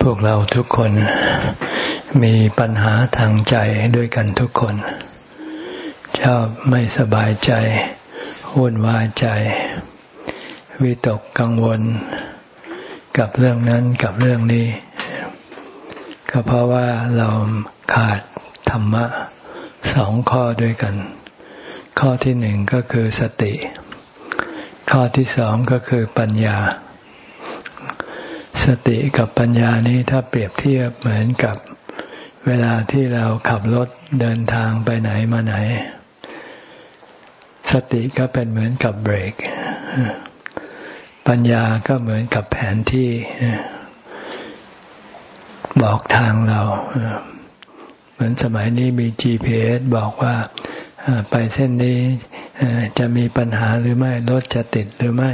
พวกเราทุกคนมีปัญหาทางใจด้วยกันทุกคน ชอบไม่สบายใจวุ่นวายใจ วิตกกังวล กับเรื่องนั้นกับเรื่องนี้ ก็เพราะว่าเราขาดธรรมะสองข้อด้วยกัน ข้อที่หนึ่งก็คือสติ ข้อที่สองก็คือปัญญา สติกับปัญญานี้ถ้าเปรียบเทียบเหมือนกับเวลาที่เราขับรถเดินทางไปไหนมาไหน สติก็เป็นเหมือนกับเบรก ปัญญาก็เหมือนกับแผนที่บอกทางเรา เหมือนสมัยนี้มี GPS บอกว่าไปเส้นนี้จะมีปัญหาหรือไม่รถจะติดหรือไม่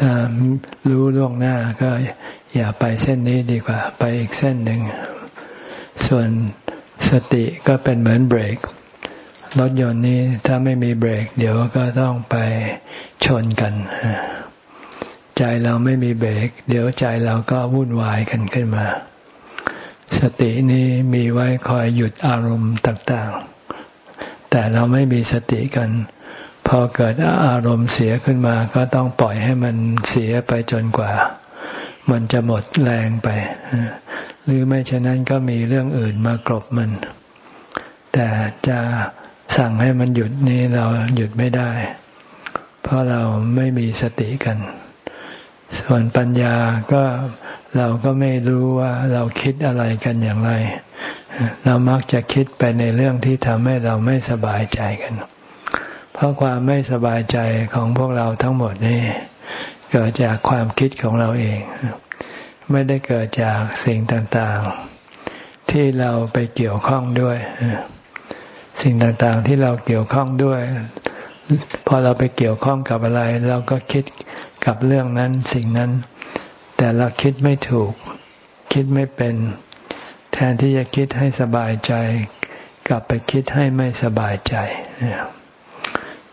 ถ้ารู้ล่วงหน้าก็อย่าไปเส้นนี้ดีกว่า ไปอีกเส้นหนึ่ง ส่วนสติก็เป็นเหมือนเบรกรถยนต์นี้ถ้าไม่มีเบรก เดี๋ยวก็ต้องไปชนกัน ใจเราไม่มีเบรก เดี๋ยวใจเราก็วุ่นวายกันขึ้นมา สตินี้มีไว้คอยหยุดอารมณ์ต่าง ๆ แต่เราไม่มีสติกัน พอเกิดอารมณ์เสียขึ้นมาก็ต้องปล่อยให้มันเสียไปจนกว่า มันจะหมดแรงไป หรือไม่ฉะนั้นก็มีเรื่องอื่นมากรบมัน แต่จะสั่งให้มันหยุดนี้เราหยุดไม่ได้ เพราะเราไม่มีสติกัน ส่วนปัญญาก็เราก็ไม่รู้ว่าเราคิดอะไรกันอย่างไร เรามักจะคิดไปในเรื่องที่ทำให้เราไม่สบายใจกัน เพราะความไม่สบายใจของพวกเราทั้งหมดนี่เกิดจากความคิดของเราเอง ไม่ได้เกิดจากสิ่งต่างๆ ที่เราไปเกี่ยวข้องด้วย สิ่งต่างๆที่เราเกี่ยวข้องด้วย พอเราไปเกี่ยวข้องกับอะไร เราก็คิดกับเรื่องนั้นสิ่งนั้น แต่เราคิดไม่ถูก คิดไม่เป็น แทนที่จะคิดให้สบายใจ กลับไปคิดให้ไม่สบายใจ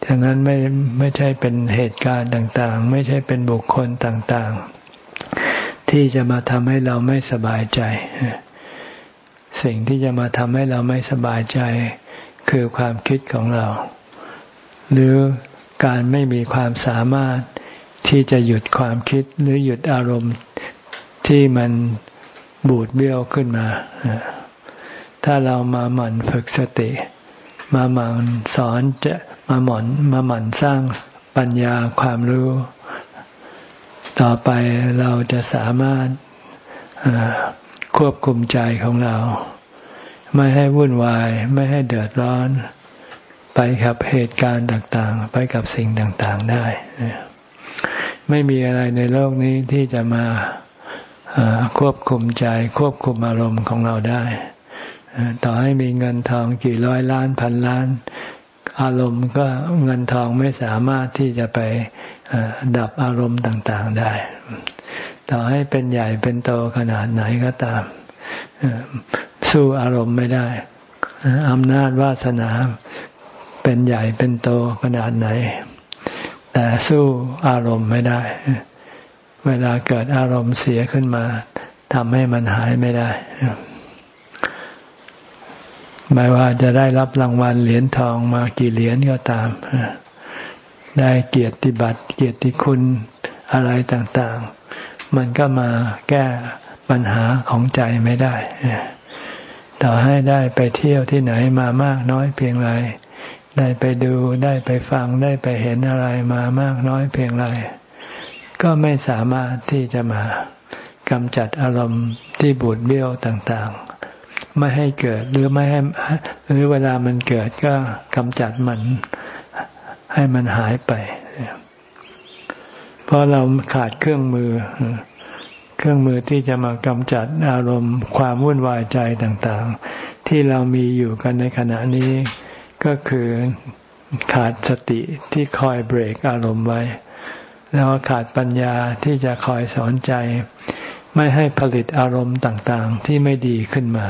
ดังนั้นไม่ไม่ใช่เป็นเหตุการณ์ต่างๆ ไม่ใช่เป็นบุคคลต่างๆ ที่จะมาทำให้เราไม่สบายใจ สิ่งที่จะมาทำให้เราไม่สบายใจ คือความคิดของเรา หรือการไม่มีความสามารถที่จะหยุดความคิดหรือหยุดอารมณ์ที่มันบูดเบี้ยวขึ้นมา ถ้าเรามาหมั่นฝึกสติ มาหมั่นสอนจะ มาหมั่นมาหมั่นสร้างปัญญาความรู้ ต่อไปเราจะสามารถควบคุมใจของเรา ไม่ให้วุ่นวาย ไม่ให้เดือดร้อน ไปกับเหตุการณ์ต่างๆ ไปกับสิ่งต่างๆได้ ไม่มีอะไรในโลกนี้ที่จะมาควบคุมใจ ควบคุมอารมณ์ของเราได้ ต่อให้มีเงินทองกี่ร้อยล้านพันล้าน อารมณ์ก็เงินทองไม่สามารถที่จะไปดับอารมณ์ต่างๆได้ ต่อให้เป็นใหญ่เป็นโตขนาดไหนก็ตาม สู้อารมณ์ไม่ได้อำนาจวาสนาเป็นใหญ่เป็นโตขนาดไหน แต่สู้อารมณ์ไม่ได้ เวลาเกิดอารมณ์เสียขึ้นมาทำให้มันหายไม่ได้ ไม่ว่าจะได้รับรางวัลเหรียญทองมากี่เหรียญก็ตาม ได้เกียรติบัตรเกียรติคุณอะไรต่างๆ มันก็มาแก้ปัญหาของใจไม่ได้ ต่อให้ได้ไปเที่ยวที่ไหนมามากน้อยเพียงไร ได้ไปดูได้ไปฟังได้ไปเห็นอะไรมามากน้อยเพียงไร ก็ไม่สามารถที่จะมากำจัดอารมณ์ที่บูดเบี้ยวต่างๆ ไม่ให้เกิดหรือไม่ให้หรือเวลามันเกิดก็กำจัดมันให้มันหายไป เพราะเราขาดเครื่องมือ เครื่องมือที่จะมากำจัดอารมณ์ความวุ่นวายใจต่างๆ ที่เรามีอยู่กันในขณะนี้ ก็คือขาดสติที่คอยเบรกอารมณ์ไว้ แล้วขาดปัญญาที่จะคอยสอนใจ ไม่ให้ผลิตอารมณ์ต่างๆ ที่ไม่ดีขึ้นมา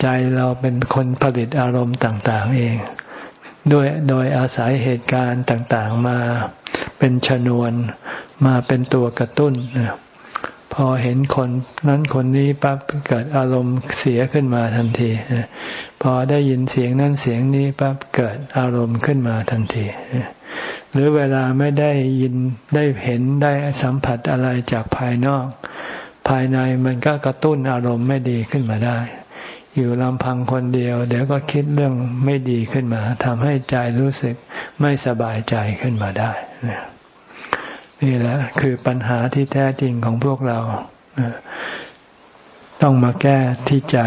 ใจเราเป็นคนผลิตอารมณ์ต่างๆ เองด้วยโดยอาศัยเหตุการณ์ต่างๆมาเป็นชนวนมาเป็นตัวกระตุ้นพอเห็นคนนั้นคนนี้ปั๊บเกิดอารมณ์เสียขึ้นมาทันทีพอได้ยินเสียงนั้นเสียงนี้ปั๊บเกิดอารมณ์ขึ้นมาทันที หรือเวลาไม่ได้ยินได้เห็นได้สัมผัสอะไรจากภายนอก ภายในมันก็กระตุ้นอารมณ์ไม่ดีขึ้นมาได้ อยู่ลำพังคนเดียว เดี๋ยวก็คิดเรื่องไม่ดีขึ้นมาทำให้ใจรู้สึกไม่สบายใจขึ้นมาได้นี่แหละคือปัญหาที่แท้จริงของพวกเราต้องมาแก้ที่ใจ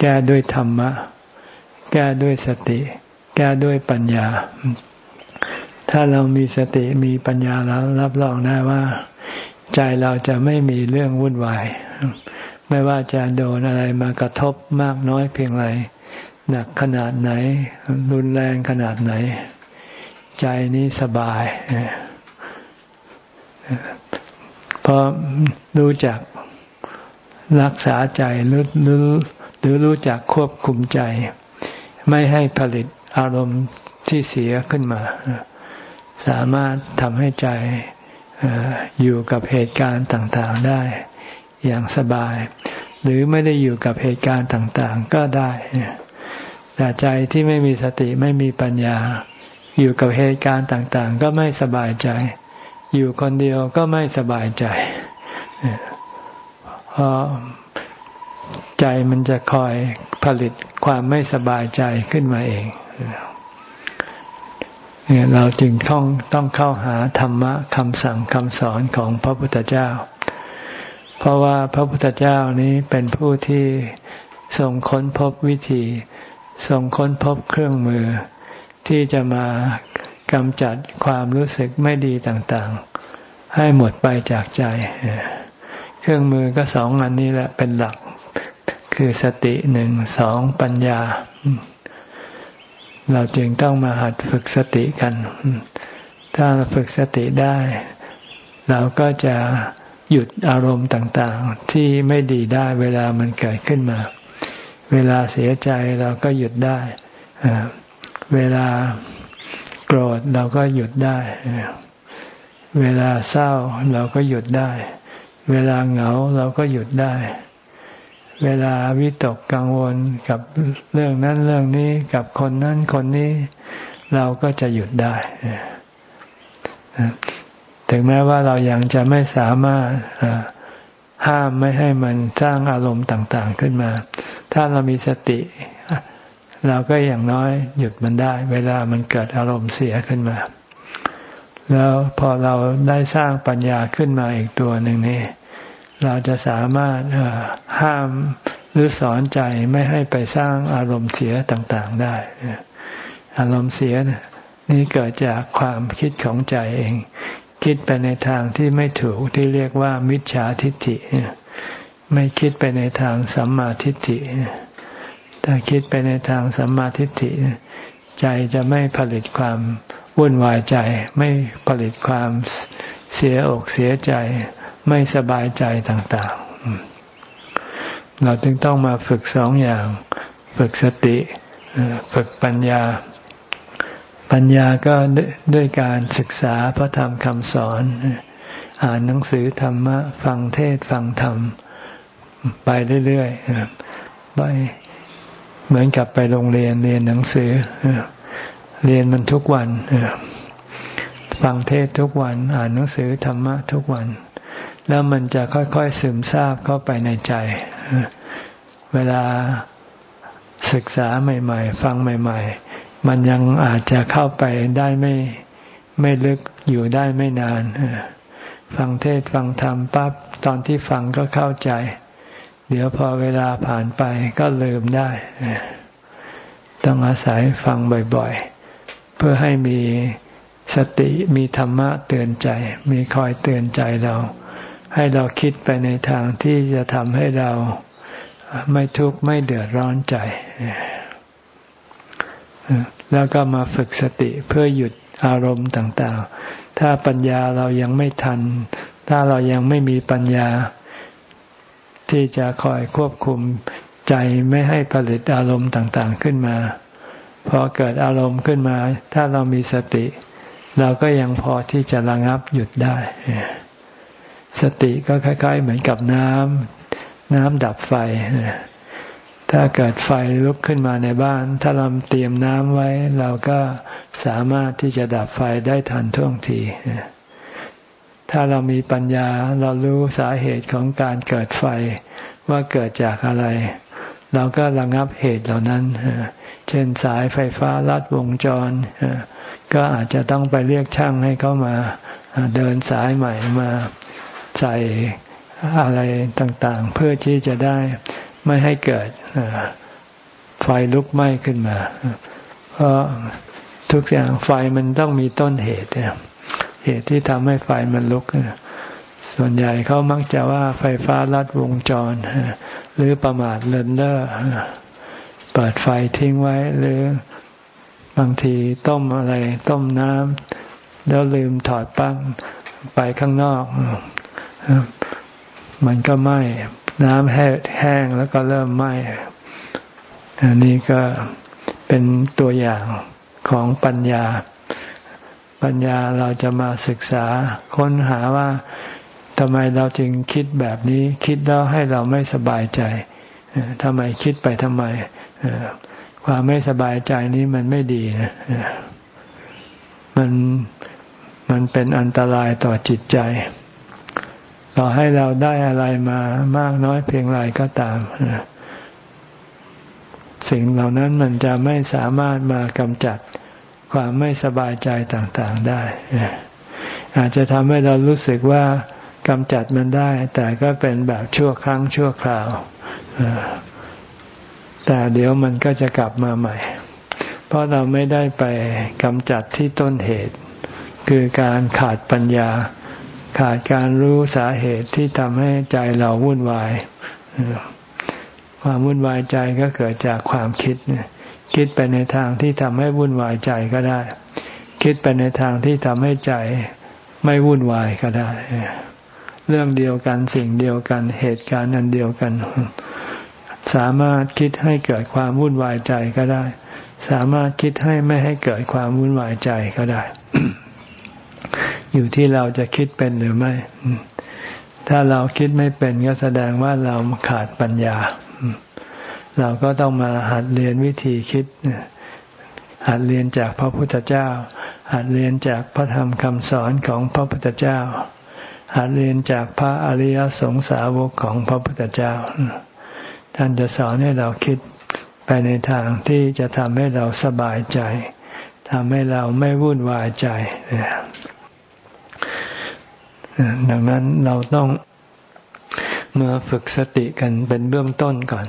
แก้ด้วยธรรมะ แก้ด้วยสติ แก้ด้วยปัญญา ถ้าเรามีสติมีปัญญาแล้วรับรองได้ว่า ใจเราจะไม่มีเรื่องวุ่นวาย ไม่ว่าจะโดนอะไรมากระทบมากน้อยเพียงไรหนักขนาดไหน รุนแรงขนาดไหน ใจนี้สบาย เพราะรู้จักรักษาใจหรือหรือหรือรู้จักควบคุมใจ ไม่ให้ผลิตอารมณ์ที่เสียขึ้นมา สามารถทำให้ใจอยู่กับเหตุการณ์ต่างๆได้อย่างสบาย หรือไม่ได้อยู่กับเหตุการณ์ต่างๆก็ได้แต่ใจที่ไม่มีสติไม่มีปัญญา อยู่กับเหตุการณ์ต่างๆ ก็ไม่สบายใจ อยู่คนเดียวก็ไม่สบายใจเพราะใจมันจะคอยผลิตความไม่สบายใจขึ้นมาเอง เนี่ยเราจึงต้องต้องเข้าหาธรรมะคำสั่งคำสอนของพระพุทธเจ้า เพราะว่าพระพุทธเจ้านี้เป็นผู้ที่ทรงค้นพบวิธีทรงค้นพบเครื่องมือ ที่จะมากำจัดความรู้สึกไม่ดีต่างๆ ให้หมดไปจากใจ เครื่องมือก็สองอันนี้แหละเป็นหลัก คือสติหนึ่งสองปัญญา เราจึงต้องมาหัดฝึกสติกัน ถ้าเราฝึกสติได้ เราก็จะหยุดอารมณ์ต่างๆ ที่ไม่ดีได้เวลามันเกิดขึ้นมา เวลาเสียใจเราก็หยุดได้ เวลาโกรธเราก็หยุดได้ เวลาเศร้าเราก็หยุดได้ เวลาเหงาเราก็หยุดได้ เวลาวิตกกังวลกับเรื่องนั้นเรื่องนี้กับคนนั้นคนนี้ เราก็จะหยุดได้ ถึงแม้ว่าเรายังจะไม่สามารถห้ามไม่ให้มันสร้างอารมณ์ต่างๆขึ้นมา ถ้าเรามีสติ เราก็อย่างน้อยหยุดมันได้ เวลามันเกิดอารมณ์เสียขึ้นมา แล้วพอเราได้สร้างปัญญาขึ้นมาอีกตัวหนึ่งนี่ เราจะสามารถห้ามหรือสอนใจไม่ให้ไปสร้างอารมณ์เสียต่างๆได้อารมณ์เสียนี่เกิดจากความคิดของใจเอง คิดไปในทางที่ไม่ถูกที่เรียกว่า มิจฉาทิฏฐิ ไม่คิดไปในทางสัมมาทิฏฐิ ถ้าคิดไปในทางสัมมาทิฏฐิ ใจจะไม่ผลิตความวุ่นวายใจ ไม่ผลิตความเสียอกเสียใจ ไม่สบายใจต่างๆ เราจึงต้องมาฝึกสองอย่าง ฝึกสติฝึกปัญญา ปัญญาก็ด้วยการศึกษาพระธรรมคำสอน อ่านหนังสือธรรมะ ฟังเทศฟังธรรม ไปเรื่อยๆไปเหมือนกับไปโรงเรียนเรียนหนังสือ เรียนมันทุกวันฟังเทศทุกวัน อ่านหนังสือธรรมะทุกวัน แล้วมันจะค่อยๆซึมซาบเข้าไปในใจ เวลาศึกษาใหม่ ๆ ฟังใหม่ ๆ มันยังอาจจะเข้าไปได้ไม่ไม่ลึกอยู่ได้ไม่นานฟังเทศฟังธรรมปั๊บตอนที่ฟังก็เข้าใจ เดี๋ยวพอเวลาผ่านไปก็ลืมได้ ต้องอาศัยฟังบ่อยๆ เพื่อให้มีสติมีธรรมะเตือนใจ มีคอยเตือนใจเรา ให้เราคิดไปในทางที่จะทำให้เราไม่ทุกข์ไม่เดือดร้อนใจ แล้วก็มาฝึกสติเพื่อหยุดอารมณ์ต่างๆ ถ้าปัญญาเรายังไม่ทัน ถ้าเรายังไม่มีปัญญา ที่จะคอยควบคุมใจไม่ให้ผลิตอารมณ์ต่างๆขึ้นมา พอเกิดอารมณ์ขึ้นมา ถ้าเรามีสติ เราก็ยังพอที่จะระงับหยุดได้ สติก็คล้ายๆ เหมือนกับน้ำน้ำดับไฟ ถ้าเกิดไฟลุกขึ้นมาในบ้าน ถ้าเราเตรียมน้ำไว้ เราก็สามารถที่จะดับไฟได้ทันท่วงที ถ้าเรามีปัญญาเรารู้สาเหตุของการเกิดไฟว่าเกิดจากอะไร เราก็ระงับเหตุเหล่านั้น เช่นสายไฟฟ้าลัดวงจร ก็อาจจะต้องไปเรียกช่างให้เขามาเดินสายใหม่มา ใส่อะไรต่างๆ เพื่อที่จะได้ไม่ให้เกิดไฟลุกไหม้ขึ้นมา เพราะทุกอย่างไฟมันต้องมีต้นเหตุเหตุที่ทำให้ไฟมันลุก ส่วนใหญ่เขามักจะว่าไฟฟ้าลัดวงจร หรือประมาทเลินเล่อเปิดไฟทิ้งไว้หรือบางทีต้มอะไร ต้มน้ำแล้วลืมถอดปั้งไปข้างนอก มันก็ไหม้น้ำแห้งแล้วก็เริ่มไหม้อันนี้ก็เป็นตัวอย่างของปัญญา ปัญญาเราจะมาศึกษาค้นหาว่าทำไมเราจึงคิดแบบนี้ คิดแล้วให้เราไม่สบายใจทำไมคิดไปทำไมความไม่สบายใจนี้มันไม่ดีนะมันมันเป็นอันตรายต่อจิตใจ ต่อให้เราได้อะไรมามากน้อยเพียงไรก็ตาม สิ่งเหล่านั้นมันจะไม่สามารถมากำจัดความไม่สบายใจต่างๆได้ อาจจะทำให้เรารู้สึกว่ากำจัดมันได้ แต่ก็เป็นแบบชั่วครั้งชั่วคราว แต่เดี๋ยวมันก็จะกลับมาใหม่ เพราะเราไม่ได้ไปกำจัดที่ต้นเหตุ คือการขาดปัญญา ขาดการรู้สาเหตุที่ทำให้ใจเราวุ่นวาย ความวุ่นวายใจก็เกิดจากความคิด คิดไปในทางที่ทำให้วุ่นวายใจก็ได้ คิดไปในทางที่ทำให้ใจไม่วุ่นวายก็ได้ เรื่องเดียวกันสิ่งเดียวกันเหตุการณ์อันเดียวกัน สามารถคิดให้เกิดความวุ่นวายใจก็ได้ สามารถคิดให้ไม่ให้เกิดความวุ่นวายใจก็ได้ อยู่ที่เราจะคิดเป็นหรือไม่ ถ้าเราคิดไม่เป็นก็แสดงว่าเราขาดปัญญา เราก็ต้องมาหัดเรียนวิธีคิด หัดเรียนจากพระพุทธเจ้า หัดเรียนจากพระธรรมคำสอนของพระพุทธเจ้า หัดเรียนจากพระอริยสงสาวกของพระพุทธเจ้า ท่านจะสอนให้เราคิดไปในทางที่จะทำให้เราสบายใจทำให้เราไม่วุ่นวายใจ ดังนั้นเราต้องมาฝึกสติกันเป็นเบื้องต้นก่อน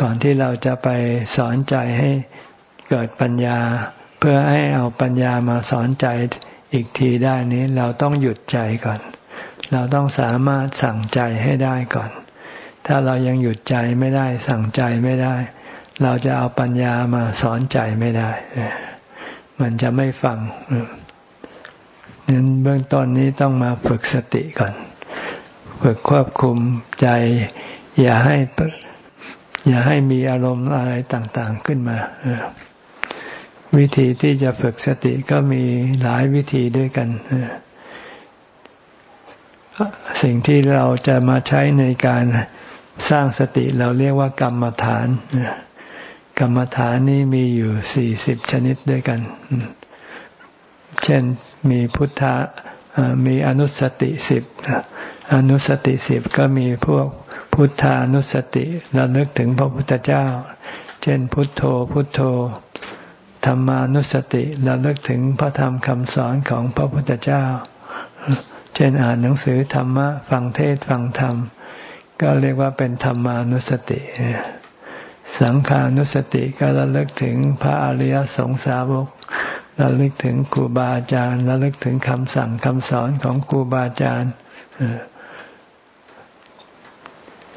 ก่อนที่เราจะไปสอนใจให้เกิดปัญญา เพื่อให้เอาปัญญามาสอนใจอีกทีได้นี้ เราต้องหยุดใจก่อน เราต้องสามารถสั่งใจให้ได้ก่อน ถ้าเรายังหยุดใจไม่ได้ สั่งใจไม่ได้ เราจะเอาปัญญามาสอนใจไม่ได้ มันจะไม่ฟัง นั้นเบื้องต้นนี้ต้องมาฝึกสติก่อน ฝึกควบคุมใจ อย่าให้อย่าให้มีอารมณ์อะไรต่างๆขึ้นมา วิธีที่จะฝึกสติก็มีหลายวิธีด้วยกัน สิ่งที่เราจะมาใช้ในการสร้างสติเราเรียกว่ากรรมฐาน กรรมฐานนี้มีอยู่สี่สิบชนิดด้วยกัน เช่น มีพุทธะมีอนุสติสิบอนุสติสิบก็มีพวกพุทธานุสติเรานึกถึงพระพุทธเจ้า เช่นพุทโธพุทโธธรรมานุสติเราเลิกถึงพระธรรมคำสอนของพระพุทธเจ้า เช่นอ่านหนังสือธรรมะฟังเทศฟังธรรม ก็เรียกว่าเป็นธรรมานุสติ สังขานุสติก็ระลึกถึงพระอริยสงสาวก ระลึกถึงครูบาอาจารย์ระลึกถึงคำสั่งคำสอนของครูบาอาจารย์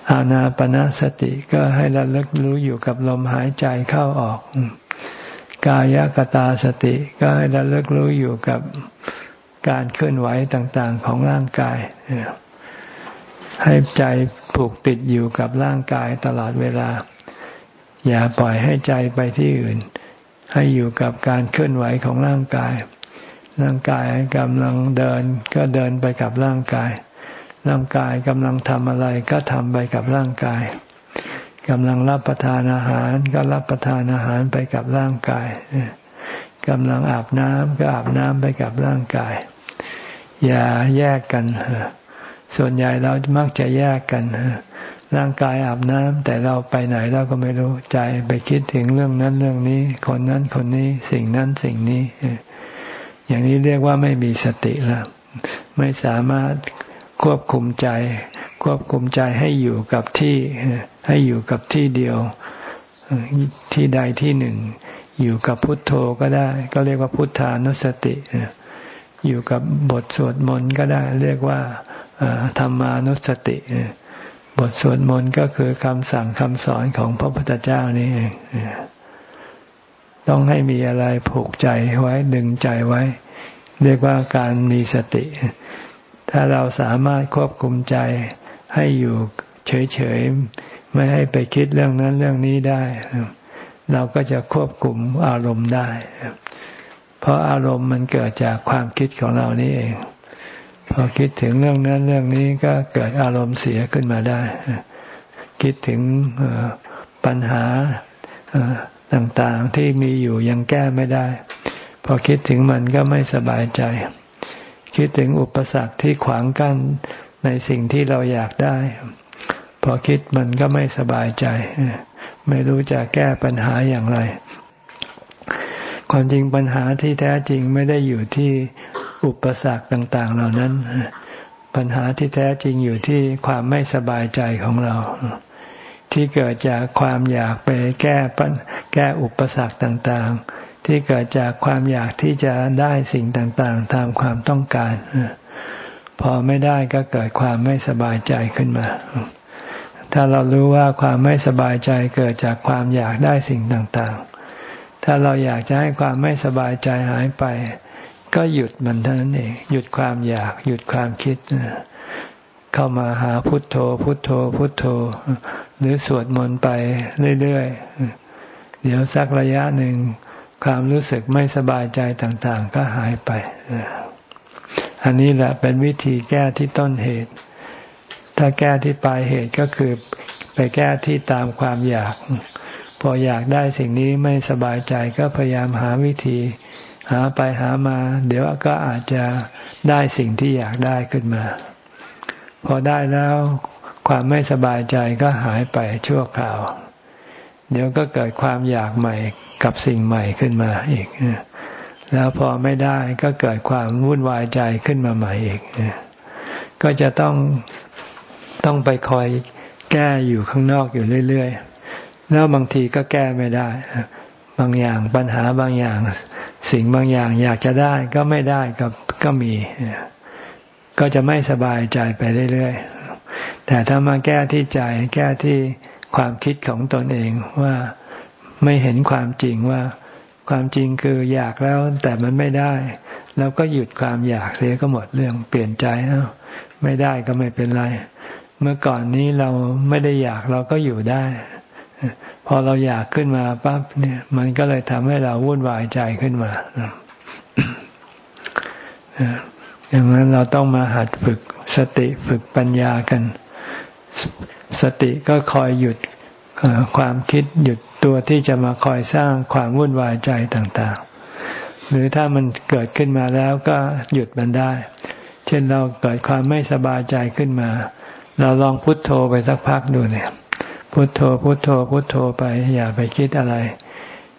อานาปนาสติก็ให้ระลึกรู้อยู่กับลมหายใจเข้าออก กายกตาสติก็ให้ระลึกรู้อยู่กับการเคลื่อนไหวต่างๆของร่างกายให้ใจผูกติดอยู่กับร่างกายตลอดเวลา อย่าปล่อยให้ใจไปที่อื่น ให้อยู่กับการเคลื่อนไหวของร่างกาย ร่างกายกำลังเดินก็เดินไปกับร่างกาย ร่างกายกำลังทำอะไรก็ทำไปกับร่างกายกำลังรับประทานอาหารก็รับประทานอาหารไปกับร่างกายกำลังอาบน้ำก็อาบน้ำไปกับร่างกาย อย่าแยกกันส่วนใหญ่เรามักจะแยกกัน ร่างกายอาบน้ำแต่เราไปไหนเราก็ไม่รู้ใจไปคิดถึงเรื่องนั้นเรื่องนี้ คนนั้นคนนี้สิ่งนั้นสิ่งนี้ อย่างนี้เรียกว่าไม่มีสติล้วไม่สามารถควบคุมใจ ควบคุมใจให้อยู่กับที่ ให้อยู่กับที่เดียว ที่ใดที่หนึ่ง อยู่กับพุทโธก็ได้ ก็เรียกว่าพุทธานุสติ อยู่กับบทสวดมนต์ก็ได้ เรียกว่าธรรมานุสติ บทสวดมนต์ก็คือคำสั่งคำสอนของพระพุทธเจ้านี่เองต้องให้มีอะไรผูกใจไว้ดึงใจไว้ เรียกว่าการมีสติ ถ้าเราสามารถควบคุมใจให้อยู่เฉยๆ ไม่ให้ไปคิดเรื่องนั้นเรื่องนี้ได้ เราก็จะควบคุมอารมณ์ได้ เพราะอารมณ์มันเกิดจากความคิดของเรานี่เอง พอคิดถึงเรื่องนั้นเรื่องนี้ก็เกิดอารมณ์เสียขึ้นมาได้ คิดถึงปัญหาต่างๆที่มีอยู่ยังแก้ไม่ได้ พอคิดถึงมันก็ไม่สบายใจ คิดถึงอุปสรรคที่ขวางกั้นในสิ่งที่เราอยากได้ พอคิดมันก็ไม่สบายใจ ไม่รู้จะแก้ปัญหาอย่างไร ความจริงปัญหาที่แท้จริงไม่ได้อยู่ที่ อุปสรรคต่าง ๆ เหล่านั้น ปัญหาที่แท้จริงอยู่ที่ความไม่สบายใจของเรา ที่เกิดจากความอยากไปแก้ปัญแก้อุปสรรคต่างๆ ที่เกิดจากความอยากที่จะได้สิ่งต่างๆ ตามความต้องการ พอไม่ได้ก็เกิดความไม่สบายใจขึ้นมา ถ้าเรารู้ว่าความไม่สบายใจเกิดจากความอยากได้สิ่งต่างๆ ถ้าเราอยากจะให้ความไม่สบายใจหายไป ก็หยุดมันเท่านั้นเองหยุดความอยาก หยุดความคิดเข้ามาหาพุทโธ พุทโธ พุทโธ หรือสวดมนต์ไปเรื่อยๆเดี๋ยวสักระยะหนึ่งความรู้สึกไม่สบายใจต่าง ๆ ก็หายไป อันนี้แหละเป็นวิธีแก้ที่ต้นเหตุ ถ้าแก้ที่ปลายเหตุก็คือไปแก้ที่ตามความอยาก พออยากได้สิ่งนี้ไม่สบายใจก็พยายามหาวิธี หาไปหามา เดี๋ยวก็อาจจะได้สิ่งที่อยากได้ขึ้นมา พอได้แล้วความไม่สบายใจก็หายไปชั่วคราว เดี๋ยวก็เกิดความอยากใหม่กับสิ่งใหม่ขึ้นมาอีก แล้วพอไม่ได้ก็เกิดความวุ่นวายใจขึ้นมาใหม่อีก ก็จะต้องต้องไปคอยแก้อยู่ข้างนอกอยู่เรื่อย ๆ แล้วบางทีก็แก้ไม่ได้ บางอย่างปัญหาบางอย่าง สิ่งบางอย่างอยากจะได้ก็ไม่ได้ก็ก็มี ก็จะไม่สบายใจไปเรื่อยๆ แต่ถ้ามาแก้ที่ใจแก้ที่ความคิดของตนเองว่าไม่เห็นความจริงว่า ความจริงคืออยากแล้วแต่มันไม่ได้ แล้วก็หยุดความอยากเสียก็หมดเรื่องเปลี่ยนใจเอ้าไม่ได้ก็ไม่เป็นไร เมื่อก่อนนี้เราไม่ได้อยากเราก็อยู่ได้ พอเราอยากขึ้นมาปั๊บเนี่ย มันก็เลยทำให้เราวุ่นวายใจขึ้นมาอย่างนั้นเราต้องมาหัดฝึกสติฝึกปัญญากัน สติก็คอยหยุดความคิดหยุดตัวที่จะมาคอยสร้างความวุ่นวายใจต่างๆ หรือถ้ามันเกิดขึ้นมาแล้วก็หยุดมันได้ เช่นเราเกิดความไม่สบายใจขึ้นมา เราลองพุทโธไปสักพักดูเนี่ย พุโทโธพุโทโธพุโทโธไปอย่าไปคิดอะไร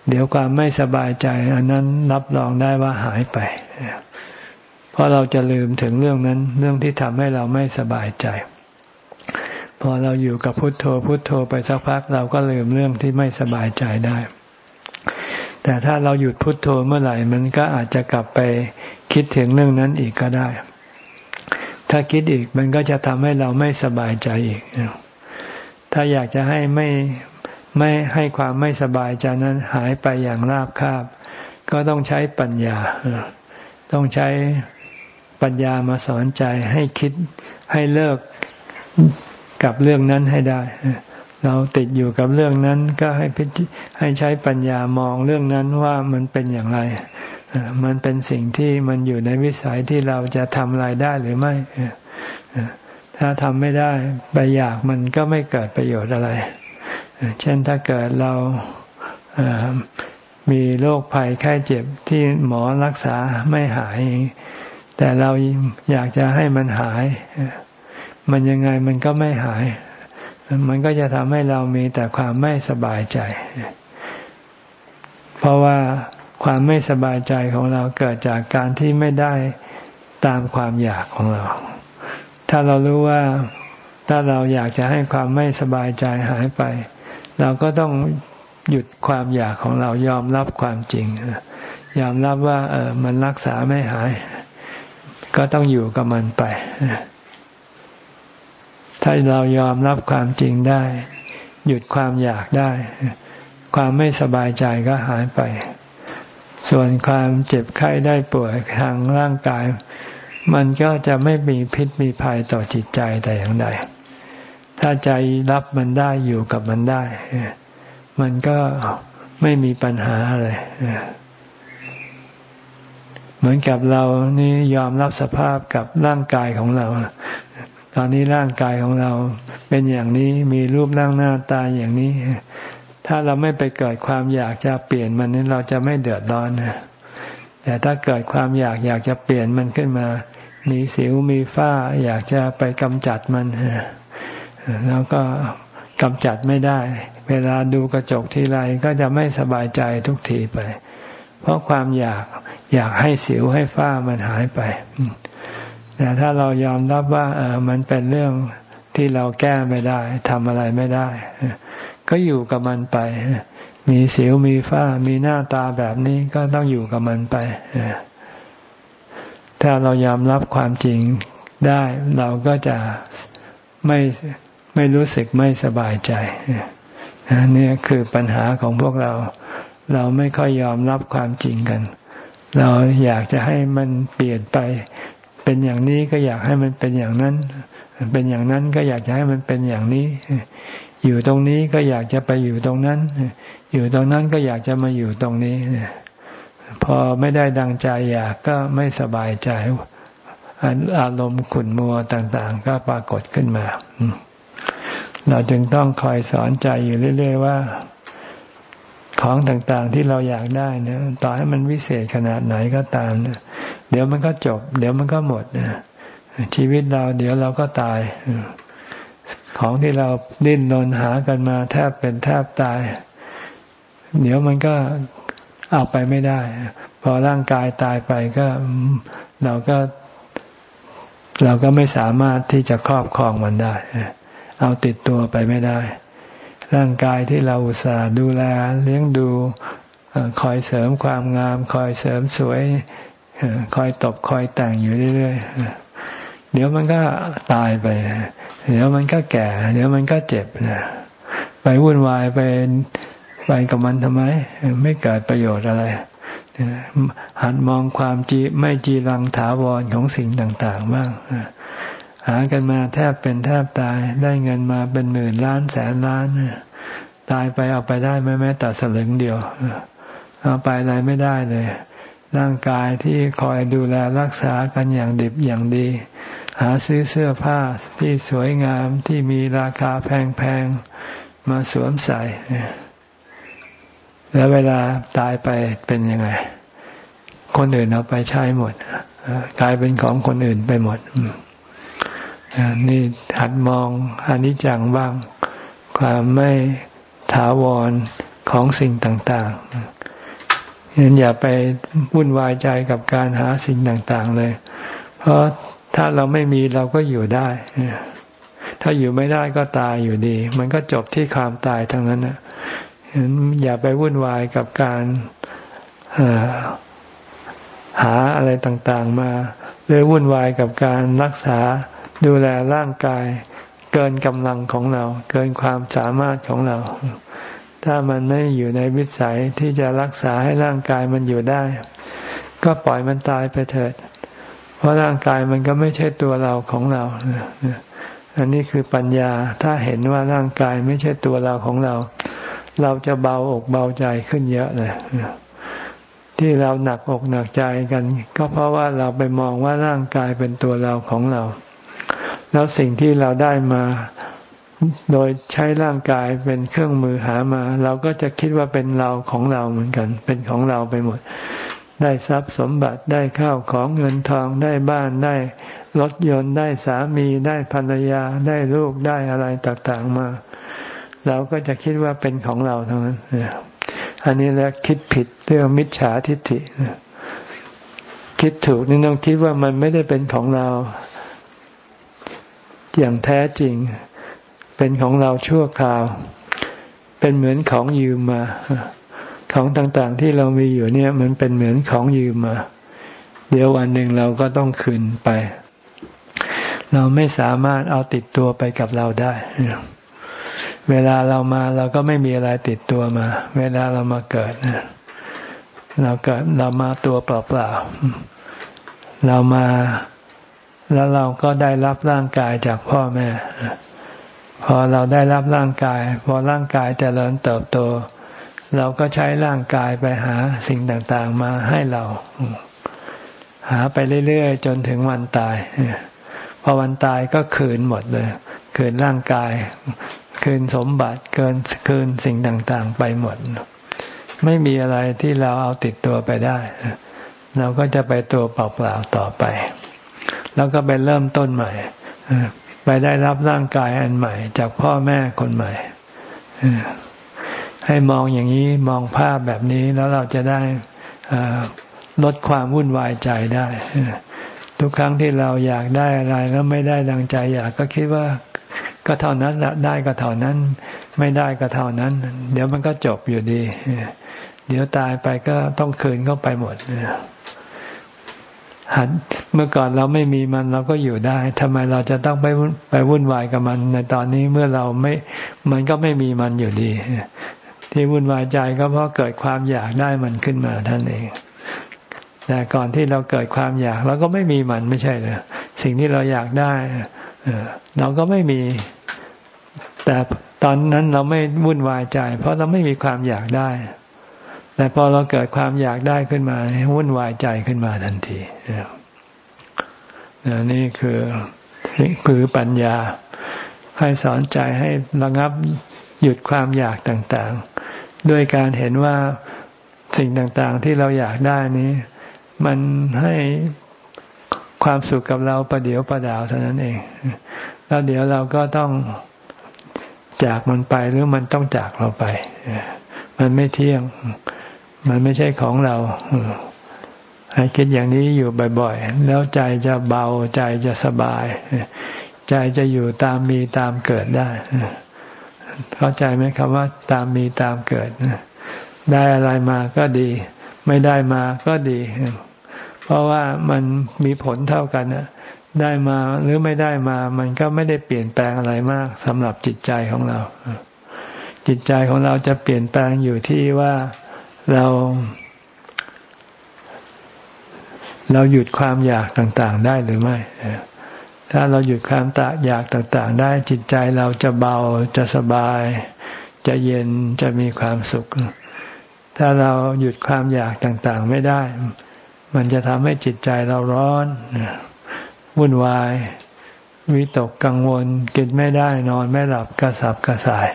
เดี๋ยวความไม่สบายใจ อันนั้นรับรองได้ว่าหายไป เพราะเราจะลืมถึงเรื่องนั้น เรื่องที่ทำให้เราไม่สบายใจ พอเราอยู่กับพุโทโธพุโทโธไปสักพักเราก็ลืมเรื่องที่ไม่สบายใจได้ แต่ถ้าเราหยุดพุดโทโธเมื่อไหร่มันก็อาจจะกลับไปคิดถึงเรื่องนั้นอีกก็ได้ ถ้าคิดอีกมันก็จะทำให้เราไม่สบายใจอีก ถ้าอยากจะให้ไม่ไม่ให้ความไม่สบายใจนั้นหายไปอย่างราบคาบ ก็ต้องใช้ปัญญา ต้องใช้ปัญญามาสอนใจให้คิดให้เลิกกับเรื่องนั้นให้ได้ เราติดอยู่กับเรื่องนั้นก็ให้ให้ใช้ปัญญามองเรื่องนั้นว่ามันเป็นอย่างไร มันเป็นสิ่งที่มันอยู่ในวิสัยที่เราจะทำอะไรได้หรือไม่ ถ้าทำไม่ได้ไปอยากมันก็ไม่เกิดประโยชน์อะไร เช่นถ้าเกิดเรามีโรคภัยไข้เจ็บที่หมอรักษาไม่หาย แต่เราอยากจะให้มันหาย มันยังไงมันก็ไม่หาย มันก็จะทำให้เรามีแต่ความไม่สบายใจ เพราะว่าความไม่สบายใจของเราเกิดจากการที่ไม่ได้ตามความอยากของเรา ถ้าเรารู้ว่าถ้าเราอยากจะให้ความไม่สบายใจหายไป เราก็ต้องหยุดความอยากของเรายอมรับความจริง ยอมรับว่า เออมันรักษาไม่หาย ก็ต้องอยู่กับมันไป ถ้าเรายอมรับความจริงได้ หยุดความอยากได้ ความไม่สบายใจก็หายไป ส่วนความเจ็บไข้ได้ป่วยทางร่างกาย มันก็จะไม่มีพิษมีภัยต่อจิตใจแต่อย่างใด ถ้าใจรับมันได้อยู่กับมันได้ มันก็ไม่มีปัญหาอะไร เหมือนกับเรานี่ยอมรับสภาพกับร่างกายของเรา ตอนนี้ร่างกายของเราเป็นอย่างนี้มีรูปร่างหน้าตาอย่างนี้ ถ้าเราไม่ไปเกิดความอยากจะเปลี่ยนมันนี่เราจะไม่เดือดร้อนนะแต่ถ้าเกิดความอยากอยากจะเปลี่ยนมันขึ้นมา มีสิวมีฝ้า อยากจะไปกำจัดมันแล้วก็กำจัดไม่ได้ เวลาดูกระจกทีไรก็จะไม่สบายใจทุกทีไป เพราะความอยากอยากให้สิวให้ฝ้ามันหายไป แต่ถ้าเรายอมรับว่า เออมันเป็นเรื่องที่เราแก้ไม่ได้ทำอะไรไม่ได้ ก็อยู่กับมันไป มีสิวมีฝ้า มีหน้าตาแบบนี้ก็ต้องอยู่กับมันไป ถ้าเรายอมรับความจริงได้เราก็จะไม่ไม่รู้สึกไม่สบายใจนี่คือปัญหาของพวกเรา เราไม่ค่อยยอมรับความจริงกัน เราอยากจะให้มันเปลี่ยนไป เป็นอย่างนี้ก็อยากให้มันเป็นอย่างนั้น เป็นอย่างนั้นก็อยากจะให้มันเป็นอย่างนี้ อยู่ตรงนี้ก็อยากจะไปอยู่ตรงนั้น อยู่ตรงนั้นก็อยากจะมาอยู่ตรงนี้ พอไม่ได้ดังใจอยากก็ไม่สบายใจอารมณ์ขุ่นมัวต่าง ๆ ก็ปรากฏขึ้นมา เราจึงต้องคอยสอนใจอยู่เรื่อย ๆ ว่า ของต่างๆที่เราอยากได้เนี่ยต่อให้มันวิเศษขนาดไหนก็ตามเนี่ยเดี๋ยวมันก็จบ เดี๋ยวมันก็หมดนชีวิตเรา เดี๋ยวเราก็ตาย ของที่เราดิ้นรนหากันมาแทบเป็นแทบตาย เดี๋ยวมันก็ เอาไปไม่ได้ พอร่างกายตายไปก็เราก็ เราก็ไม่สามารถที่จะครอบครองมันได้ เอาติดตัวไปไม่ได้ ร่างกายที่เราอุตส่าห์ดูแลเลี้ยงดูคอยเสริมความงาม คอยเสริมสวยคอยตบคอยแต่งอยู่เรื่อยๆ เดี๋ยวมันก็ตายไป เดี๋ยวมันก็แก่ เดี๋ยวมันก็เจ็บนะไปวุ่นวายไป ไปกับมันทำไม ไม่เกิดประโยชน์อะไรหันมองความจีไม่จีรังถาวรของสิ่งต่างๆบ้างหากันมาแทบเป็นแทบตายได้เงินมาเป็นหมื่นล้านแสนล้านตายไปเอาไปได้ไหมแม้แต่สลึงเดียวเอาไปอะไรไม่ได้เลย ร่างกายที่คอยดูแลรักษากันอย่างดิบอย่างดี หาซื้อเสื้อผ้าที่สวยงามที่มีราคาแพงๆมาสวมใส่ แล้วเวลาตายไปเป็นยังไง คนอื่นเอาไปใช้หมดกลายเป็นของคนอื่นไปหมดนี่หัดมองอนิจจังบ้าง ความไม่ถาวรของสิ่งต่างๆงั้นอย่าไปวุ่นวายใจกับการหาสิ่งต่างๆเลย เพราะถ้าเราไม่มีเราก็อยู่ได้ ถ้าอยู่ไม่ได้ก็ตายอยู่ดี มันก็จบที่ความตายทั้งนั้นนะ อย่าไปวุ่นวายกับการหาอะไรต่างๆมาเลยวุ่นวายกับการรักษาดูแลร่างกาย เกินกำลังของเรา เกินความสามารถของเรา ถ้ามันไม่อยู่ในวิสัยที่จะรักษาให้ร่างกายมันอยู่ได้ ก็ปล่อยมันตายไปเถิด เพราะร่างกายมันก็ไม่ใช่ตัวเราของเราอันนี้คือปัญญาถ้าเห็นว่าร่างกายไม่ใช่ตัวเราของเรา เราจะเบาอกเบาใจขึ้นเยอะเลยที่เราหนักอกหนักใจกัน ก็เพราะว่าเราไปมองว่าร่างกายเป็นตัวเราของเรา แล้วสิ่งที่เราได้มาโดยใช้ร่างกายเป็นเครื่องมือหามา เราก็จะคิดว่าเป็นเราของเราเหมือนกัน เป็นของเราไปหมด ได้ทรัพย์สมบัติได้ข้าวของเงินทองได้บ้านได้รถยนต์ได้สามีได้ภรรยาได้ลูกได้อะไรต่างๆมา เราก็จะคิดว่าเป็นของเราทั้งนั้นอันนี้แหละคิดผิดเรื่องมิจฉาทิฏฐิคิดถูกนี่ต้องคิดว่ามันไม่ได้เป็นของเรา อย่างแท้จริง เป็นของเราชั่วคราว เป็นเหมือนของยืมมา ของต่างๆที่เรามีอยู่เนี่ย มันเป็นเหมือนของยืมมา เดี๋ยววันหนึ่งเราก็ต้องคืนไป เราไม่สามารถเอาติดตัวไปกับเราได้ เวลาเรามาเราก็ไม่มีอะไรติดตัวมา เวลาเรามาเกิดเราเกิดเรามาตัวเปล่าๆเรามาแล้วเราก็ได้รับร่างกายจากพ่อแม่ พอเราได้รับร่างกาย พอร่างกายเจริญเติบโต เราก็ใช้ร่างกายไปหาสิ่งต่างๆมาให้เรา หาไปเรื่อยๆจนถึงวันตายพอวันตายก็คืนหมดเลย คืนร่างกาย คืนสมบัติเกินคืนสิ่งต่างๆ ไปหมด ไม่มีอะไรที่เราเอาติดตัวไปได้ เราก็จะไปตัวเปล่าๆต่อไป แล้วก็ไปเริ่มต้นใหม่ไปได้รับร่างกายอันใหม่ จากพ่อแม่คนใหม่ให้มองอย่างนี้มองภาพแบบนี้แล้วเราจะได้ลดความวุ่นวายใจได้ ทุกครั้งที่เราอยากได้อะไรแล้วไม่ได้ดังใจอยากก็คิดว่า ก็เท่านั้นละได้ก็เท่านั้น ไม่ได้ก็เท่านั้น เดี๋ยวมันก็จบอยู่ดี เดี๋ยวตายไปก็ต้องคืนเข้าไปหมดหันเมื่อก่อนเราไม่มีมันเราก็อยู่ได้ทำไมเราจะต้องไปไปวุ่นวายกับมัน ในตอนนี้เมื่อเราไม่ มันก็ไม่มีมันอยู่ดี ที่วุ่นวายใจก็เพราะเกิดความอยากได้มันขึ้นมาท่านเองแต่ก่อนที่เราเกิดความอยากเราก็ไม่มีมันไม่ใช่เลยสิ่งที่เราอยากได้ เราก็ไม่มี แต่ตอนนั้นเราไม่วุ่นวายใจ เพราะเราไม่มีความอยากได้ แต่พอเราเกิดความอยากได้ขึ้นมาวุ่นวายใจขึ้นมาทันทีนี่คือคือปัญญาให้สอนใจให้ระงับหยุดความอยากต่างๆ ด้วยการเห็นว่าสิ่งต่างๆที่เราอยากได้นี้ มันให้ ความสุขกับเราประเดียวประดาวเท่านั้นเอง แล้วเดี๋ยวเราก็ต้องจากมันไปหรือมันต้องจากเราไป มันไม่เที่ยง มันไม่ใช่ของเราให้คิดอย่างนี้อยู่บ่อยๆ แล้วใจจะเบาใจจะสบาย ใจจะอยู่ตามมีตามเกิดได้ เข้าใจไหมครับว่าตามมีตามเกิด ได้อะไรมาก็ดี ไม่ได้มาก็ดี เพราะว่ามันมีผลเท่ากันนะได้มาหรือไม่ได้มา มันก็ไม่ได้เปลี่ยนแปลงอะไรมากสำหรับจิตใจของเรา จิตใจของเราจะเปลี่ยนแปลงอยู่ที่ว่าเรา เราหยุดความอยากต่างๆ ได้หรือไม่ถ้าเราหยุดความตะอยากต่างๆ ได้จิตใจเราจะเบาจะสบาย จะเย็นจะมีความสุข ถ้าเราหยุดความอยากต่างๆ ไม่ได้ มันจะทำให้จิตใจเราร้อนวุ่นวาย วิตกกังวล กินไม่ได้นอนไม่หลับกระสับกระส่าย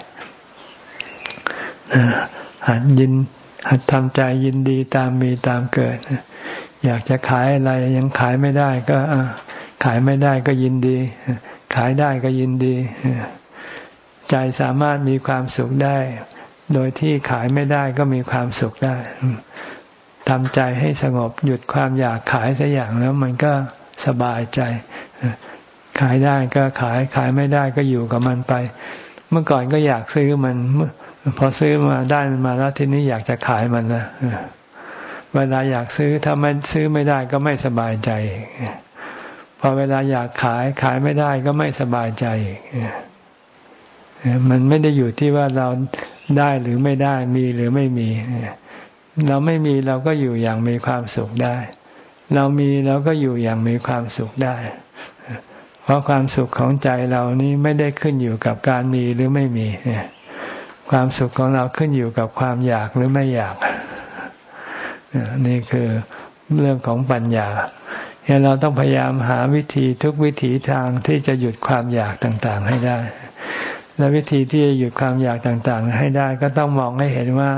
หัดยินหัดทำใจยินดีตามมีตามเกิด อยากจะขายอะไรยังขายไม่ได้ก็ขายไม่ได้ก็ยินดี ขายได้ก็ยินดี ใจสามารถมีความสุขได้ โดยที่ขายไม่ได้ก็มีความสุขได้ ทำใจให้สงบหยุดความอยากขายสักอย่างแล้วมันก็สบายใจ ขายได้ก็ขายขายไม่ได้ก็อยู่กับมันไป เมื่อก่อนก็อยากซื้อมัน พอซื้อมาได้มันมาแล้วทีนี้อยากจะขายมันนะเวลาอยากซื้อถ้ามันซื้อไม่ได้ก็ไม่สบายใจพอเวลาอยากขายขายไม่ได้ก็ไม่สบายใจมันไม่ได้อยู่ที่ว่าเราได้หรือไม่ได้มีหรือไม่มี เราไม่มีเราก็อยู่อย่างมีความสุขได้ เรามีเราก็อยู่อย่างมีความสุขได้ เพราะความสุขของใจเรานี้ไม่ได้ขึ้นอยู่กับการมีหรือไม่มี ความสุขของเราขึ้นอยู่กับความอยากหรือไม่อยาก นี่คือเรื่องของปัญญางั้นเราต้องพยายามหาวิธีทุกวิถีทางที่จะหยุดความอยากต่างๆให้ได้ และวิธีที่จะหยุดความอยากต่างๆ ให้ได้ ก็ต้องมองให้เห็นว่า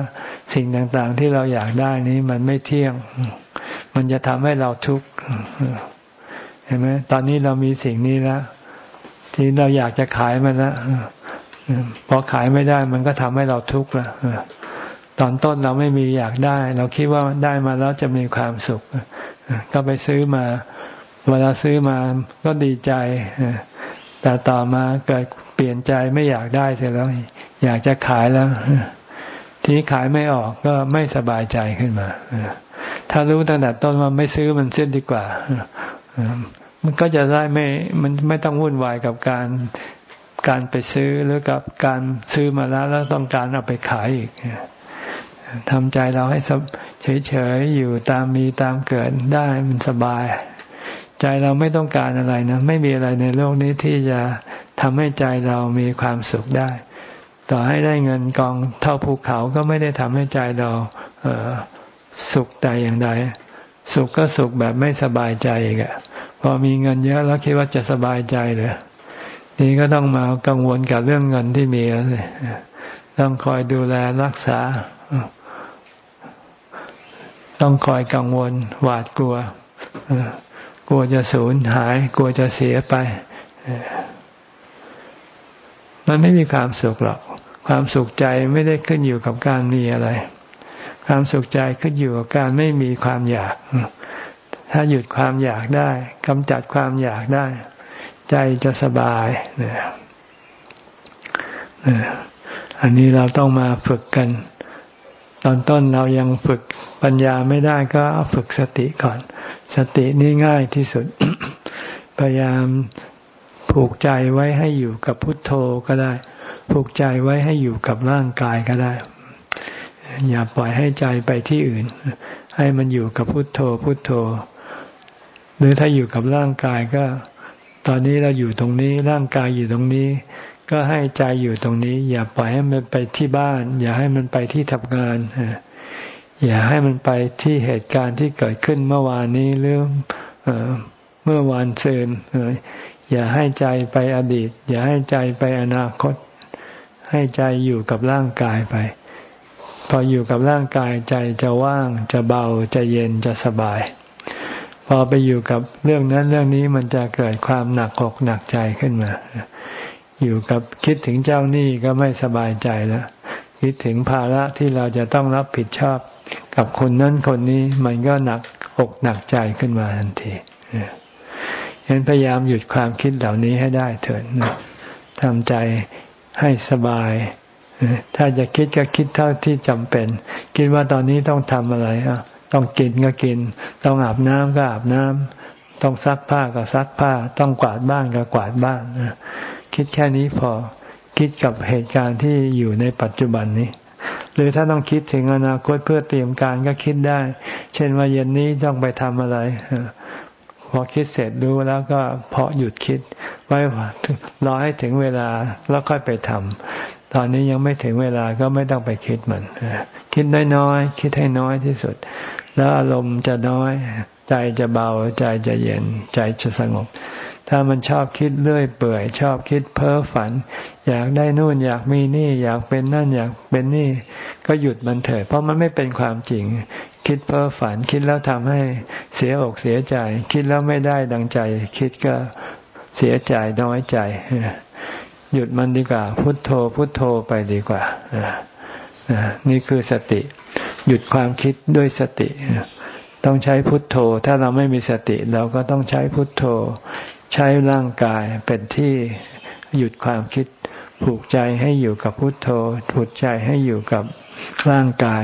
สิ่งต่างๆ ที่เราอยากได้นี้มันไม่เที่ยง มันจะทำให้เราทุกข์เห็นไหมตอนนี้เรามีสิ่งนี้แล้วที่เราอยากจะขายมันแล้วพอขายไม่ได้มันก็ทำให้เราทุกข์ละตอนต้นเราไม่มีอยากได้ เราคิดว่าได้มาแล้วจะมีความสุข ก็ไปซื้อมา เวลาซื้อมาก็ดีใจ แต่ต่อมาเกิด ปลี่ยนใจไม่อยากได้เสร็จแล้ว อยากจะขายแล้ว ทีนี้ขายไม่ออกก็ไม่สบายใจขึ้นมาถ้ารู้ตั้งแต่ต้นว่าไม่ซื้อมันเสียดีกว่ามันก็จะได้ไม่มันไม่ต้องวุ่นวายกับการการไปซื้อหรือกับการซื้อมาแล้วแล้วต้องการเอาไปขายอีกทำใจเราให้เฉยๆอยู่ตามมีตามเกิดได้มันสบาย ใจเราไม่ต้องการอะไรนะ ไม่มีอะไรในโลกนี้ที่จะทำให้ใจเรามีความสุขได้ ต่อให้ได้เงินกองเท่าภูเขาก็ไม่ได้ทำให้ใจเราเสุขใจอย่างใดสุขก็สุขแบบไม่สบายใจอีกอะพอมีเงินเยอะแล้วคิดว่าจะสบายใจเลยนี่ก็ต้องมากังวลกับเรื่องเงินที่มีแล้วเลยต้องคอยดูแลรักษา ต้องคอยกังวลหวาดกลัว ลัวจะสูญหาย กลัวจะเสียไป มันไม่มีความสุขหรอก ความสุขใจไม่ได้ขึ้นอยู่กับการมีอะไร ความสุขใจขึ้นอยู่กับการไม่มีความอยาก ถ้าหยุดความอยากได้กำจัดความอยากได้ ใจจะสบายเนี่ยอันนี้เราต้องมาฝึกกัน ตอนต้นเรายังฝึกปัญญาไม่ได้ก็ฝึกสติก่อน สตินี่ง่ายที่สุด พยายามผูกใจไว้ให้อยู่กับพุทโธก็ได้ ผูกใจไว้ให้อยู่กับร่างกายก็ได้ อย่าปล่อยให้ใจไปที่อื่น ให้มันอยู่กับพุทโธพุทโธ หรือถ้าอยู่กับร่างกายก็ ตอนนี้เราอยู่ตรงนี้ร่างกายอยู่ตรงนี้ ก็ให้ใจอยู่ตรงนี้ อย่าปล่อยให้มันไปที่บ้าน อย่าให้มันไปที่ทำงาน อย่าให้มันไปที่เหตุการณ์ที่เกิดขึ้นเมื่อวานนี้หรือเมื่อวานเชิญอย่าให้ใจไปอดีต อย่าให้ใจไปอนาคต ให้ใจอยู่กับร่างกายไป พออยู่กับร่างกายใจจะว่าง จะเบาจะเย็นจะสบาย พอไปอยู่กับเรื่องนั้นเรื่องนี้มันจะเกิดความหนักอกหนักใจขึ้นมา อยู่กับคิดถึงเจ้าหนี้ก็ไม่สบายใจแล้วคิดถึงภาระที่เราจะต้องรับผิดชอบ กับคนนั้นคนนี้มันก็หนักอกหนักใจขึ้นมาทันทีเห็นพยายามหยุดความคิดเหล่านี้ให้ได้เถิดทำใจให้สบาย ถ้าจะคิดก็คิดเท่าที่จำเป็น คิดว่าตอนนี้ต้องทำอะไรต้องกินก็กิน ต้องอาบน้ำก็อาบน้ำต้องซักผ้าก็ซักผ้า ต้องกวาดบ้านก็กวาดบ้านคิดแค่นี้พอ คิดกับเหตุการณ์ที่อยู่ในปัจจุบันนี้ หรือถ้าต้องคิดถึงอนาคตเพื่อเตรียมการก็คิดได้ เช่นว่าเย็นนี้ต้องไปทำอะไรพอคิดเสร็จรู้แล้วก็พอหยุดคิด ไว้รอให้ถึงเวลาแล้วค่อยไปทำตอนนี้ยังไม่ถึงเวลาก็ไม่ต้องไปคิดมันคิดน้อยๆคิดให้น้อยที่สุด แล้วอารมณ์จะน้อย ใจจะเบาใจจะเย็น ใจจะสงบ ถ้ามันชอบคิดเรื่อยเปื่อย ชอบคิดเพ้อฝัน อยากได้นู่นอยากมีนี่ อยากเป็นนั่นอยากเป็นนี่ ก็หยุดมันเถิดเพราะมันไม่เป็นความจริง คิดเพ้อฝันคิดแล้วทำให้เสียอกเสียใจ คิดแล้วไม่ได้ดังใจ คิดก็เสียใจน้อยใจ หยุดมันดีกว่า พุทโธ พุทโธไปดีกว่านี่คือสติ หยุดความคิดด้วยสติ ต้องใช้พุทโธ ถ้าเราไม่มีสติ เราก็ต้องใช้พุทโธ ใช้ร่างกายเป็นที่หยุดความคิด ผูกใจให้อยู่กับพุทโธผูกใจให้อยู่กับร่างกาย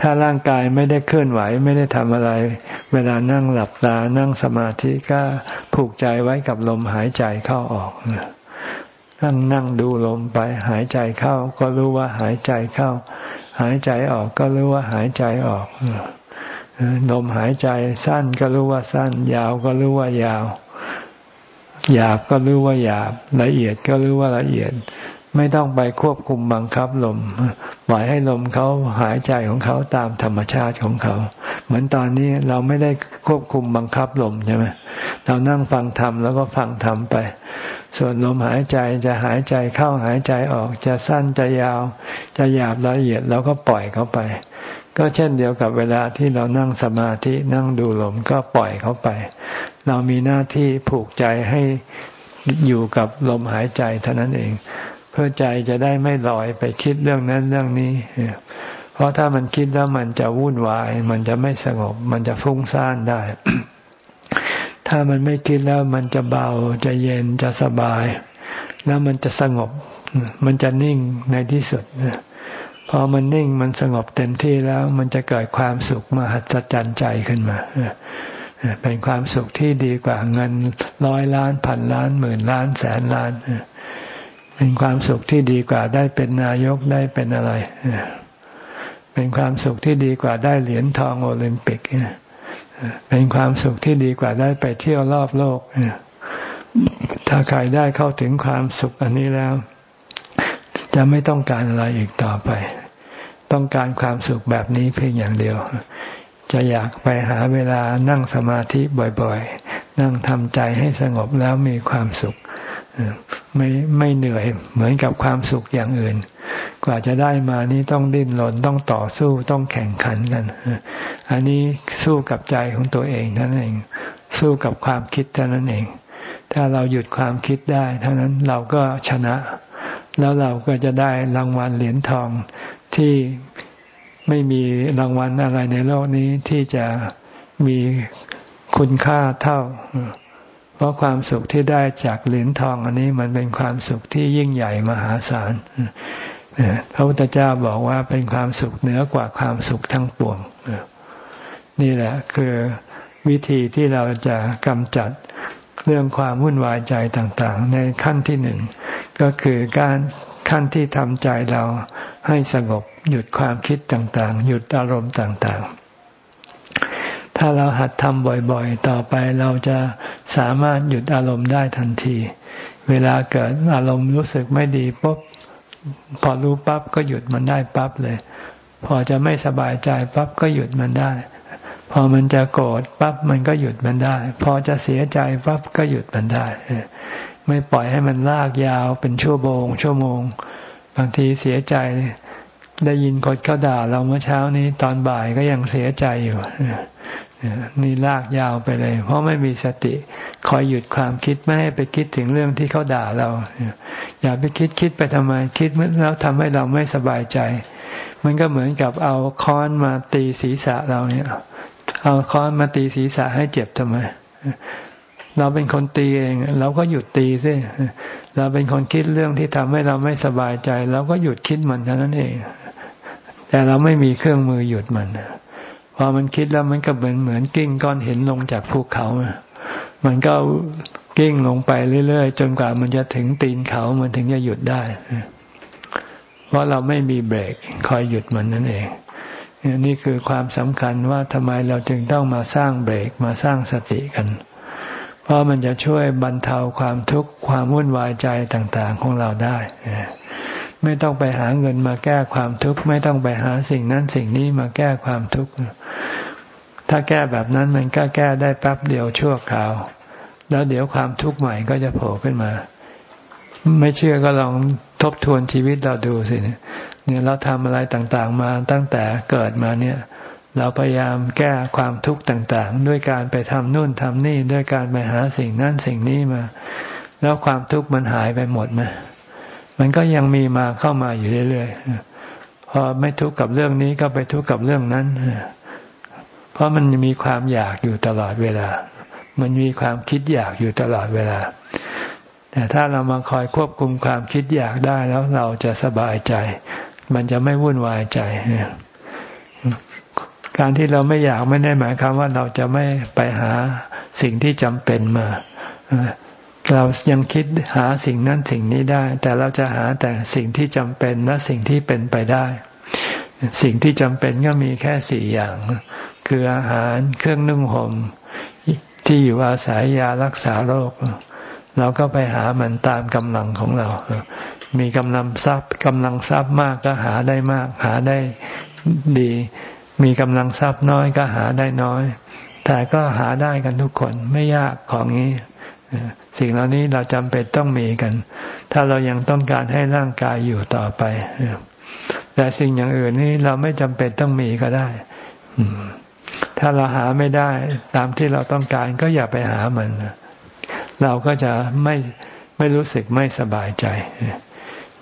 ถ้าร่างกายไม่ได้เคลื่อนไหวไม่ได้ทำอะไร เวลานั่งหลับตานั่งสมาธิก็ผูกใจไว้กับลมหายใจเข้าออกนั่งนั่งดูลมไปหายใจเข้า ก็รู้ว่าหายใจเข้า หายใจออกก็รู้ว่าหายใจออกลมหายใจสั้นก็รู้ว่าสั้น ยาวก็รู้ว่ายาว หยาบก็รู้ว่าหยาบ ละเอียดก็รู้ว่าละเอียด ไม่ต้องไปควบคุมบังคับลมปล่อยให้ลมเขาหายใจของเขาตามธรรมชาติของเขา เหมือนตอนนี้เราไม่ได้ควบคุมบังคับลมใช่ไหมเรานั่งฟังธรรมแล้วก็ฟังธรรมไป ส่วนลมหายใจจะหายใจเข้าหายใจออกจะสั้นจะยาว จะหยาบละเอียดเราก็ปล่อยเขาไป ก็เช่นเดียวกับเวลาที่เรานั่งสมาธินั่งดูลมก็ปล่อยเขาไป เรามีหน้าที่ผูกใจให้อยู่กับลมหายใจเท่านั้นเอง เพื่อใจจะได้ไม่ลอยไปคิดเรื่องนั้นเรื่องนี้ เพราะถ้ามันคิดแล้วมันจะวุ่นวาย มันจะไม่สงบ มันจะฟุ้งซ่านได้ ถ้ามันไม่คิดแล้วมันจะเบาจะเย็นจะสบาย แล้วมันจะสงบ มันจะนิ่งในที่สุด พอมันนิ่งมันสงบเต็มที่แล้ว มันจะเกิดความสุขมหัศจรรย์ใจขึ้นมาเป็นความสุขที่ดีกว่าเงินร้อยล้านพันล้านหมื่นล้านแสนล้านเป็นความสุขที่ดีกว่าได้เป็นนายกได้เป็นอะไรเป็นความสุขที่ดีกว่าได้เหรียญทองโอลิมปิกเป็นความสุขที่ดีกว่าได้ไปเที่ยวรอบโลกถ้าใครได้เข้าถึงความสุขอันนี้แล้ว จะไม่ต้องการอะไรอีกต่อไป ต้องการความสุขแบบนี้เพียงอย่างเดียว จะอยากไปหาเวลานั่งสมาธิบ่อยๆ นั่งทำใจให้สงบแล้วมีความสุข ไม่ไม่เหนื่อยเหมือนกับความสุขอย่างอื่น กว่าจะได้มานี้ต้องดิ้นรนต้องต่อสู้ต้องแข่งขันกัน อันนี้สู้กับใจของตัวเองท่านั้นเอง สู้กับความคิดเท่านั้นเอง ถ้าเราหยุดความคิดได้เท่านั้นเราก็ชนะแล้วเราก็จะได้รางวัลเหรียญทอง ที่ไม่มีรางวัลอะไรในโลกนี้ที่จะมีคุณค่าเท่า เพราะความสุขที่ได้จากเหรียญทองอันนี้มันเป็นความสุขที่ยิ่งใหญ่มหาศาลพระพุทธเจ้าบอกว่าเป็นความสุขเหนือกว่าความสุขทั้งปวง นี่แหละคือวิธีที่เราจะกำจัดเรื่องความวุ่นวายใจต่างๆ ในขั้นที่หนึ่ง ก็คือการขั้นที่ทำใจเรา ให้สงบหยุดความคิดต่างๆ หยุดอารมณ์ต่างๆ ถ้าเราหัดทำบ่อยๆ ต่อไปเราจะสามารถหยุดอารมณ์ได้ทันที เวลาเกิดอารมณ์รู้สึกไม่ดีปุ๊บพอรู้ปั๊บก็หยุดมันได้ปั๊บเลย พอจะไม่สบายใจปั๊บก็หยุดมันได้ พอมันจะโกรธปั๊บมันก็หยุดมันได้ พอจะเสียใจปั๊บก็หยุดมันได้ ไม่ปล่อยให้มันลากยาวเป็นชั่วโมงชั่วโมง บางทีเสียใจได้ยินคนเขาด่าเราเมื่อเช้านี้ตอนบ่ายก็ยังเสียใจอยู่นี่ลากยาวไปเลย เพราะไม่มีสติ คอยหยุดความคิดไม่ให้ไปคิดถึงเรื่องที่เขาด่าเรา อย่าไปคิดคิดไปทำไม คิดแล้วทำให้เราไม่สบายใจ มันก็เหมือนกับเอาค้อนมาตีศีรษะเราเนี่ย เอาค้อนมาตีศีรษะให้เจ็บทำไม เราเป็นคนตีเอง เราก็หยุดตีซิ เราเป็นคนคิดเรื่องที่ทำให้เราไม่สบายใจเราก็หยุดคิดมันเท่านั้นเอง แต่เราไม่มีเครื่องมือหยุดมันพอมันคิดแล้วมันก็เหมือนเหมือนกิ้งก้อนเห็นลงจากภูเขา มันก็กิ้งลงไปเรื่อยๆ จนกว่ามันจะถึงตีนเขามันถึงจะหยุดได้ เพราะเราไม่มีเบรกคอยหยุดมันนั่นเอง นี่คือความสำคัญว่าทำไมเราจึงต้องมาสร้างเบรกมาสร้างสติกัน เพราะมันจะช่วยบรรเทาความทุกข์ความวุ่นวายใจต่างๆ ของเราได้ไม่ต้องไปหาเงินมาแก้ความทุกข์ไม่ต้องไปหาสิ่งนั้นสิ่งนี้มาแก้ความทุกข์ถ้าแก้แบบนั้นมันก็แก้ได้แป๊บเดียวชั่วคราว แล้วเดี๋ยวความทุกข์ใหม่ก็จะโผล่ขึ้นมา ไม่เชื่อก็ลองทบทวนชีวิตเราดูสิเนี่ยเราทำอะไรต่างๆ มาตั้งแต่เกิดมาเนี่ย เราพยายามแก้ความทุกข์ต่างๆ ด้วยการไปทำนู่นทำนี่ด้วยการไปหาสิ่งนั้นสิ่งนี้มา แล้วความทุกข์มันหายไปหมดไหมมันก็ยังมีมาเข้ามาอยู่เรื่อยๆพอไม่ทุกข์กับเรื่องนี้ก็ไปทุกข์กับเรื่องนั้นเพราะมันมีความอยากอยู่ตลอดเวลา มันมีความคิดอยากอยู่ตลอดเวลา แต่ถ้าเรามาคอยควบคุมความคิดอยากได้แล้วเราจะสบายใจ มันจะไม่วุ่นวายใจ การที่เราไม่อยากไม่ได้หมายความว่าเราจะไม่ไปหาสิ่งที่จำเป็นมา เรายังคิดหาสิ่งนั้นสิ่งนี้ได้ แต่เราจะหาแต่สิ่งที่จำเป็นและสิ่งที่เป็นไปได้ สิ่งที่จำเป็นก็มีแค่สี่อย่าง คืออาหารเครื่องนุ่งหม่มที่อยู่อาศัยยารักษาโรค เราก็ไปหามันตามกำลังของเรา มีกำลังทรัพย์กำลังทรัพย์มากก็หาได้มาก หาได้ดี มีกำลังทรัพย์น้อยก็หาได้น้อย แต่ก็หาได้กันทุกคนไม่ยากของนี้สิ่งเหล่านี้เราจำเป็นต้องมีกัน ถ้าเรายังต้องการให้ร่างกายอยู่ต่อไปแต่สิ่งอย่างอื่นนี้เราไม่จำเป็นต้องมีก็ได้ถ้าเราหาไม่ได้ตามที่เราต้องการก็อย่าไปหามัน เราก็จะไม่ไม่รู้สึกไม่สบายใจ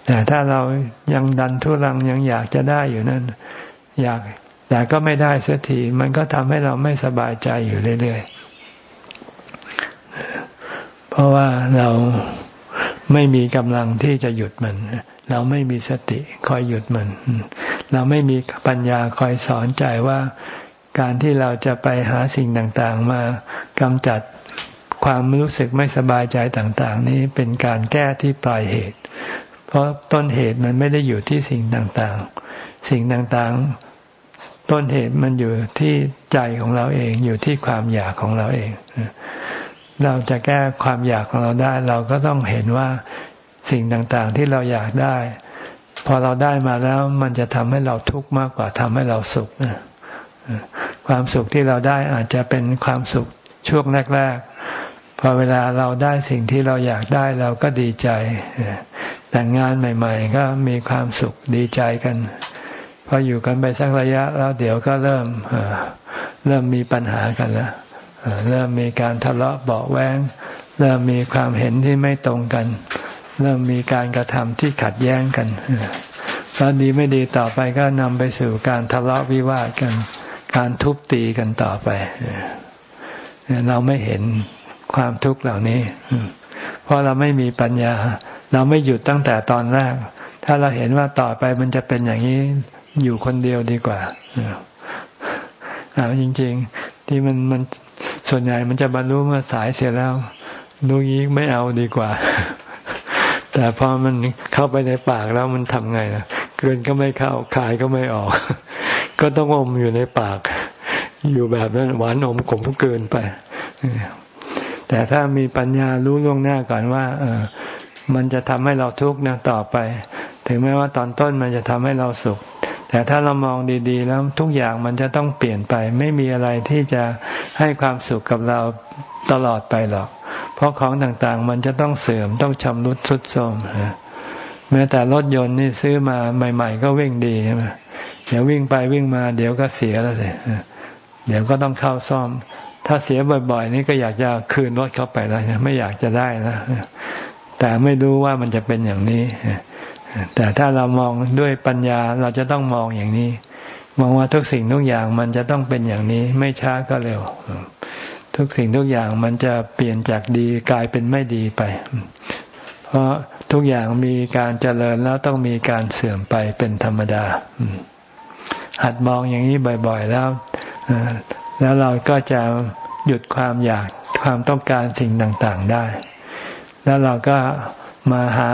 แต่ถ้าเรายังดันทุรังยังอยากจะได้อยู่นั่น อยาก แต่ก็ไม่ได้เสียทีมันก็ทำให้เราไม่สบายใจอยู่เรื่อยๆ เพราะว่าเราไม่มีกำลังที่จะหยุดมัน เราไม่มีสติคอยหยุดมัน เราไม่มีปัญญาคอยสอนใจว่าการที่เราจะไปหาสิ่งต่างๆ มากำจัดความรู้สึกไม่สบายใจต่าง ๆ นี้เป็นการแก้ที่ปลายเหตุ เพราะต้นเหตุมันไม่ได้อยู่ที่สิ่งต่างๆ สิ่งต่างๆ ต้นเหตุมันอยู่ที่ใจของเราเอง อยู่ที่ความอยากของเราเอง เราจะแก้ความอยากของเราได้ เราก็ต้องเห็นว่าสิ่งต่างๆที่เราอยากได้ พอเราได้มาแล้วมันจะทำให้เราทุกข์มากกว่าทำให้เราสุขความสุขที่เราได้อาจจะเป็นความสุขช่วงแรกๆ พอเวลาเราได้สิ่งที่เราอยากได้เราก็ดีใจ แต่งงานใหม่ ๆ ก็มีความสุขดีใจกัน พออยู่กันไปสักระยะแล้วเดี๋ยวก็เริ่มเริ่มมีปัญหากันแล้วเริ่มมีการทะเลาะเบาแวงเริ่มมีความเห็นที่ไม่ตรงกัน เริ่มมีการกระทำที่ขัดแย้งกันแล้วดีไม่ดีต่อไปก็นำไปสู่การทะเลาะวิวาทกัน การทุบตีกันต่อไปเราไม่เห็นความทุกข์เหล่านี้ เพราะเราไม่มีปัญญา เราไม่หยุดตั้งแต่ตอนแรก ถ้าเราเห็นว่าต่อไปมันจะเป็นอย่างนี้ อยู่คนเดียวดีกว่าเอาจริง ๆ ที่มันมันส่วนใหญ่มันจะบรรลุเมื่อสายเสียแล้วรู้ยี้ไม่เอาดีกว่า แต่พอมันเข้าไปในปากแล้วมันทำไงนะเกินก็ไม่เข้าคายก็ไม่ออก ก็ต้องอมอยู่ในปาก อยู่แบบนั้นหวานอมขมเกินไปแต่ถ้ามีปัญญารู้ล่วงหน้าก่อนว่า เออ มันจะทำให้เราทุกข์นะต่อไป ถึงแม้ว่าตอนต้นมันจะทำให้เราสุข แต่ถ้าเรามองดี ๆ แล้วทุกอย่างมันจะต้องเปลี่ยนไป ไม่มีอะไรที่จะให้ความสุขกับเราตลอดไปหรอก เพราะของต่างๆ มันจะต้องเสื่อมต้องชำรุดทรุดโทรมแม้แต่รถยนต์นี่ซื้อมาใหม่ ๆ ก็วิ่งดีใช่ไหมเดี๋ยววิ่งไปวิ่งมา เดี๋ยวก็เสียแล้วสิเดี๋ยวก็ต้องเข้าซ่อม ถ้าเสียบ่อย ๆ นี่ก็อยากจะคืนรถเข้าไปแล้วไม่อยากจะได้นะแต่ไม่รู้ว่ามันจะเป็นอย่างนี้ แต่ถ้าเรามองด้วยปัญญาเราจะต้องมองอย่างนี้ มองว่าทุกสิ่งทุกอย่างมันจะต้องเป็นอย่างนี้ ไม่ช้าก็เร็ว ทุกสิ่งทุกอย่างมันจะเปลี่ยนจากดีกลายเป็นไม่ดีไป เพราะทุกอย่างมีการเจริญแล้วต้องมีการเสื่อมไปเป็นธรรมดา หัดมองอย่างนี้บ่อยๆแล้วแล้วเราก็จะหยุดความอยากความต้องการสิ่งต่างๆได้ แล้วเราก็มาหา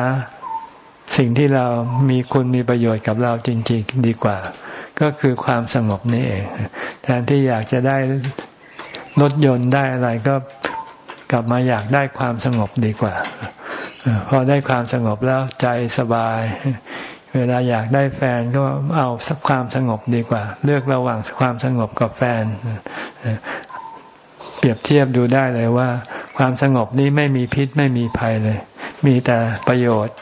สิ่งที่เรามีคุณมีประโยชน์กับเราจริง ๆ ดีกว่า ก็คือความสงบนี่เอง แทนที่อยากจะได้รถยนต์ได้อะไรก็กลับมาอยากได้ความสงบดีกว่า พอได้ความสงบแล้วใจสบาย เวลาอยากได้แฟนก็เอาสักความสงบดีกว่า เลือกระหว่างความสงบกับแฟน เปรียบเทียบดูได้เลยว่า ความสงบนี้ไม่มีพิษไม่มีภัยเลย มีแต่ประโยชน์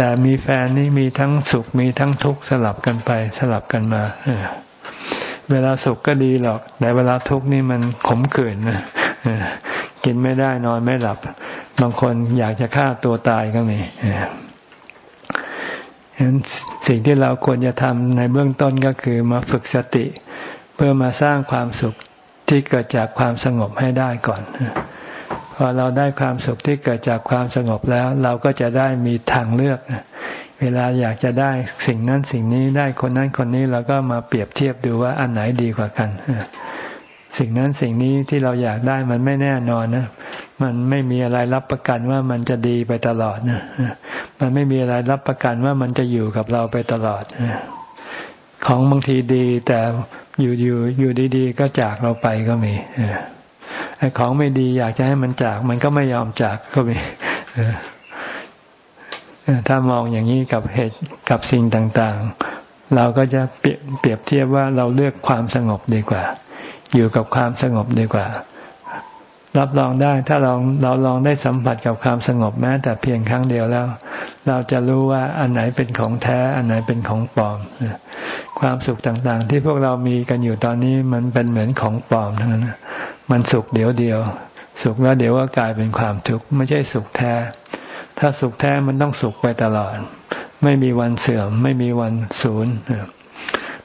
แต่มีแฟนนี่มีทั้งสุขมีทั้งทุกข์สลับกันไปสลับกันมาเวลาสุขก็ดีหรอก แต่เวลาทุกข์นี่มันขมขื่นกินไม่ได้นอนไม่หลับ บางคนอยากจะฆ่าตัวตายก็มีฉะนั้นสิ่งที่เราควรจะทำในเบื้องต้นก็คือมาฝึกสติ เพื่อมาสร้างความสุขที่เกิดจากความสงบให้ได้ก่อน พอเราได้ความสุขที่เกิดจากความสงบแล้ว เราก็จะได้มีทางเลือกเวลาอยากจะได้สิ่งนั้นสิ่งนี้ได้คนนั้นคนนี้เราก็มาเปรียบเทียบดูว่าอันไหนดีกว่ากันสิ่งนั้นสิ่งนี้ที่เราอยากได้มันไม่แน่นอนนะ มันไม่มีอะไรรับประกันว่ามันจะดีไปตลอดนะ มันไม่มีอะไรรับประกันว่ามันจะอยู่กับเราไปตลอด ของบางทีดีแต่อยู่อยู่อยู่ดี ๆ ก็จากเราไปก็มีไอ้ ของไม่ดีอยากจะให้มันจาก มันก็ไม่ยอมจากก็มีถ้ามองอย่างนี้กับเหตุกับสิ่งต่าง ๆ เราก็จะเปรียบเทียบว่าเราเลือกความสงบดีกว่า อยู่กับความสงบดีกว่า รับรองได้ถ้าเราเราลองได้สัมผัสกับความสงบแม้แต่เพียงครั้งเดียวแล้ว เราจะรู้ว่าอันไหนเป็นของแท้ อันไหนเป็นของปลอมความสุขต่างๆ ที่พวกเรามีกันอยู่ตอนนี้มันเป็นเหมือนของปลอมทั้งนั้น มันสุขเดียวเดียว สุขแล้วเดี๋ยวก็กลายเป็นความทุกข์ไม่ใช่สุขแท้ ถ้าสุขแท้มันต้องสุขไปตลอด ไม่มีวันเสื่อม ไม่มีวันศูนย์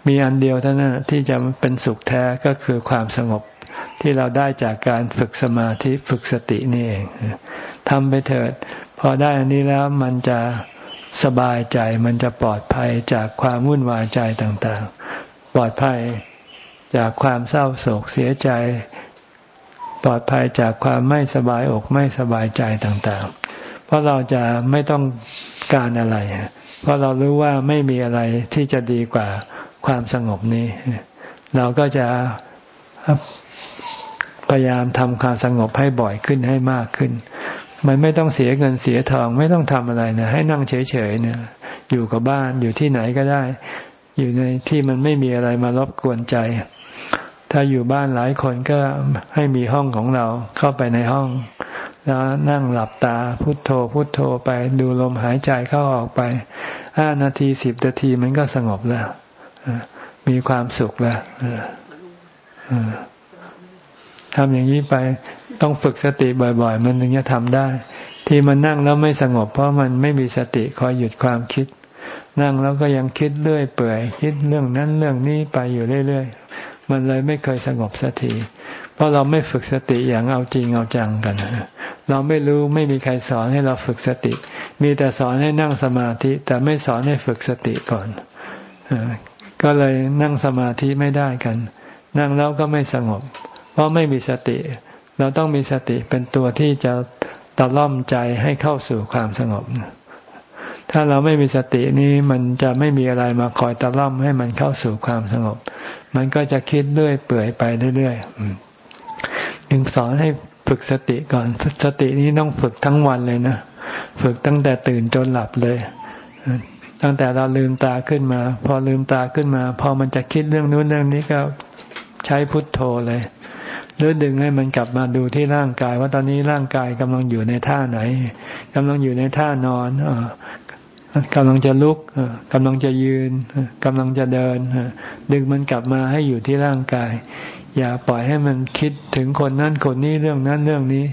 มีอันเดียวเท่านั้นที่จะเป็นสุขแท้ก็คือความสงบที่เราได้จากการฝึกสมาธิฝึกสตินี่เองทำไปเถิด พอได้อันนี้แล้วมันจะสบายใจมันจะปลอดภัยจากความวุ่นวายใจต่างๆ ปลอดภัยจากความเศร้าโศกเสียใจ ปลอดภัยจากความไม่สบายอกไม่สบายใจต่างๆ เพราะเราจะไม่ต้องการอะไร เพราะเรารู้ว่าไม่มีอะไรที่จะดีกว่าความสงบนี้ เราก็จะพยายามทำความสงบให้บ่อยขึ้นให้มากขึ้น มันไม่ต้องเสียเงินเสียทองไม่ต้องทำอะไรนะให้นั่งเฉยๆเนี่ยอยู่กับบ้านอยู่ที่ไหนก็ได้ อยู่ในที่มันไม่มีอะไรมารบกวนใจ ถ้าอยู่บ้านหลายคนก็ให้มีห้องของเราเข้าไปในห้อง แล้วนั่งหลับตาพุโทโธ พุโทโธไปดูลมหายใจเข้าออกไปห้านาทีสิบนาทีมันก็สงบแล้วมีความสุขแล้วทำอย่างนี้ไปต้องฝึกสติบ่อยๆ มันถึงจะทำได้ ที่มันนั่งแล้วไม่สงบ เพราะมันไม่มีสติคอยหยุดความคิด นั่งแล้วก็ยังคิดเรื่อยเปื่อย คิดเรื่องนั้นเรื่องนี้ไปอยู่เรื่อยๆ มันเลยไม่เคยสงบสักที เพราะเราไม่ฝึกสติอย่างเอาจริงเอาจังกัน เราไม่รู้ไม่มีใครสอนให้เราฝึกสติ มีแต่สอนให้นั่งสมาธิ แต่ไม่สอนให้ฝึกสติก่อน ก็เลยนั่งสมาธิไม่ได้กัน นั่งแล้วก็ไม่สงบ เพราะไม่มีสติ เราต้องมีสติเป็นตัวที่จะตะล่อมใจให้เข้าสู่ความสงบ ถ้าเราไม่มีสตินี้มันจะไม่มีอะไรมาคอยตะล่อมให้มันเข้าสู่ความสงบ มันก็จะคิดเรื่อยเปื่อยไปเรื่อยๆถึงสอนให้ฝึกสติก่อน สตินี้ต้องฝึกทั้งวันเลยนะ ฝึกตั้งแต่ตื่นจนหลับเลย ตั้งแต่เราลืมตาขึ้นมา พอลืมตาขึ้นมา พอมันจะคิดเรื่องนู้นเรื่องนี้ก็ใช้พุทโธเลยหรือดึงให้มันกลับมาดูที่ร่างกาย ว่าตอนนี้ร่างกายกำลังอยู่ในท่าไหนกำลังอยู่ในท่านอน กำลังจะลุกกำลังจะยืนกำลังจะเดินดึงมันกลับมาให้อยู่ที่ร่างกาย อย่าปล่อยให้มันคิดถึงคนนั้นคนนี้เรื่องนั้นเรื่องนี้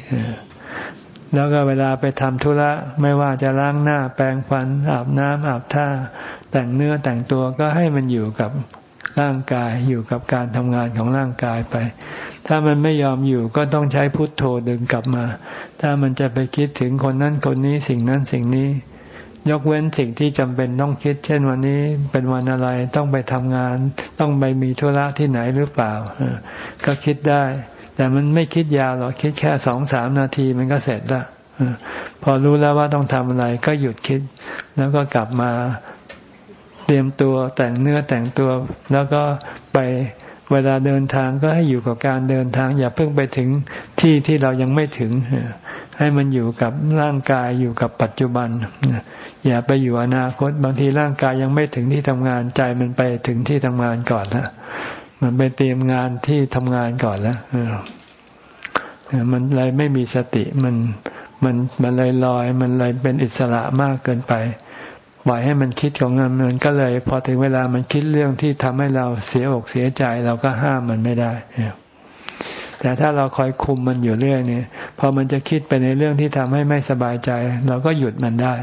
แล้วก็เวลาไปทำธุระไม่ว่าจะล้างหน้าแปรงฟัน อาบน้ำอาบท่า แต่งเนื้อแต่งตัวก็ให้มันอยู่กับร่างกายอยู่กับการทำงานของร่างกายไป ถ้ามันไม่ยอมอยู่ก็ต้องใช้พุทโธดึงกลับมา ถ้ามันจะไปคิดถึงคนนั้นคนนี้สิ่งนั้นสิ่งนี้ ยกเว้นสิ่งที่จำเป็นต้องคิด เช่นวันนี้เป็นวันอะไรต้องไปทำงาน ต้องไปมีธุระที่ไหนหรือเปล่า ก็คิดได้ แต่มันไม่คิดยาวหรอกคิดแค่สองสามนาทีมันก็เสร็จล้วพอรู้แล้วว่าต้องทำอะไรก็หยุดคิด แล้วก็กลับมาเตรียมตัวแต่งเนื้อแต่งตัว แล้วก็ไปเวลาเดินทางก็ให้อยู่กับการเดินทาง อย่าเพิ่งไปถึงที่ที่เรายังไม่ถึง ให้มันอยู่กับร่างกายอยู่กับปัจจุบัน อย่าไปอยู่อนาคต บางทีร่างกายยังไม่ถึงที่ทำงานใจมันไปถึงที่ทำงานก่อนแล้วมันไปเตรียมงานที่ทำงานก่อนแล้วมันเลยไม่มีสติมันมันมันเลยลอย มันเลยเป็นอิสระมากเกินไปปล่อยให้มันคิดของมันมันก็เลย พอถึงเวลามันคิดเรื่องที่ทำให้เราเสียอกเสียใจเราก็ห้ามมันไม่ได้ แต่ถ้าเราคอยคุมมันอยู่เรื่อยเนี่ยพอมันจะคิดไปในเรื่องที่ทำให้ไม่สบายใจ เราก็หยุดมันได้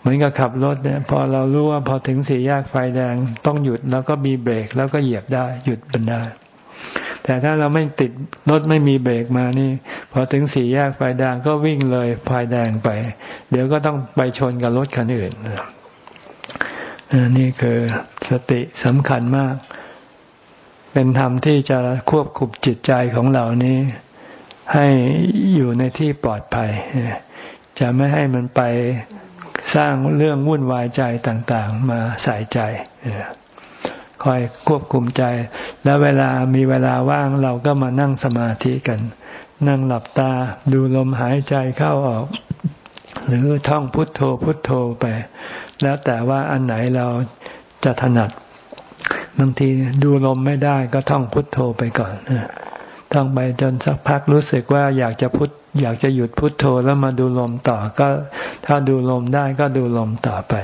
เหมือนกับขับรถเนี่ย พอเรารู้ว่าพอถึงสี่แยกไฟแดง ต้องหยุดแล้วก็มีเบรก แล้วก็เหยียบได้ หยุดมันได้ แต่ถ้าเราไม่ติดรถไม่มีเบรกมานี่ พอถึงสี่แยกไฟแดงก็วิ่งเลยไฟแดงไป เดี๋ยวก็ต้องไปชนกับรถคันอื่นนี่คือสติสำคัญมาก เป็นธรรมที่จะควบคุมจิตใจของเรานี้ ให้อยู่ในที่ปลอดภัย จะไม่ให้มันไปสร้างเรื่องวุ่นวายใจต่าง ๆ มาใส่ใจคอยควบคุมใจ แล้วเวลามีเวลาว่างเราก็มานั่งสมาธิกัน นั่งหลับตาดูลมหายใจเข้าออก หรือท่องพุทโธพุทโธไป แล้วแต่ว่าอันไหนเราจะถนัด บางทีดูลมไม่ได้ก็ท่องพุทโธไปก่อนท่องไปจนสักพักรู้สึกว่าอยากจะพุทอยากจะหยุดพุทโธแล้วมาดูลมต่อก็ ถ้าดูลมได้ก็ดูลมต่อไป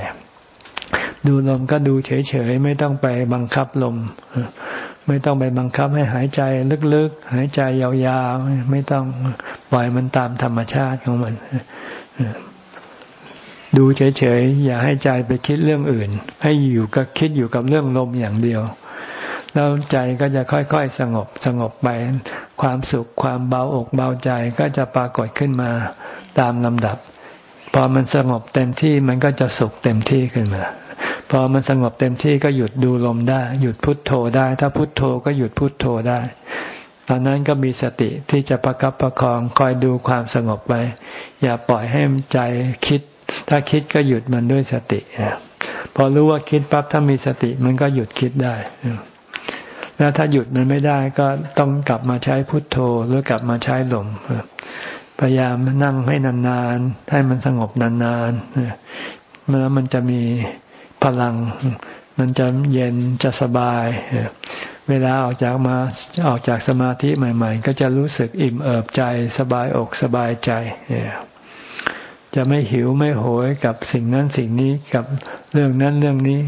ดูลมก็ดูเฉยๆไม่ต้องไปบังคับลม ไม่ต้องไปบังคับให้หายใจลึกๆ หายใจยาวๆ ไม่ต้องปล่อยมันตามธรรมชาติของมัน ดูเฉยๆอย่าให้ใจไปคิดเรื่องอื่น ให้อยู่กับคิดอยู่กับเรื่องลมอย่างเดียว แล้วใจก็จะค่อยๆสงบสงบไป ความสุขความเบาอกเบาใจก็จะปรากฏขึ้นมาตามลำดับ พอมันสงบเต็มที่มันก็จะสุขเต็มที่ขึ้นมาพอมันสงบเต็มที่ก็หยุดดูลมได้ หยุดพุดโทโธได้ ถ้าพุโทโธก็หยุดพุดโทโธได้ ตอนนั้นก็มีสติที่จะประกับประคองคอยดูความสงบไปอย่าปล่อยให้ใจคิด ถ้าคิดก็หยุดมันด้วยสติพอรู้ว่าคิดปั๊บถ้ามีสติมันก็หยุดคิดได้แล้วถ้าหยุดมันไม่ได้ก็ต้องกลับมาใช้พุทโธหรือกลับมาใช้ลมพยายามนั่งให้นานๆ ให้มันสงบนานๆแล้วมันจะมีพลัง มันจะเย็นจะสบาย เวลาออกจากมาออกจากสมาธิใหม่ ๆ ก็จะรู้สึกอิ่มเอิบใจ สบายอกสบายใจ จะไม่หิวไม่โหยกับสิ่งนั้นสิ่งนี้กับเรื่องนั้นเรื่องนี้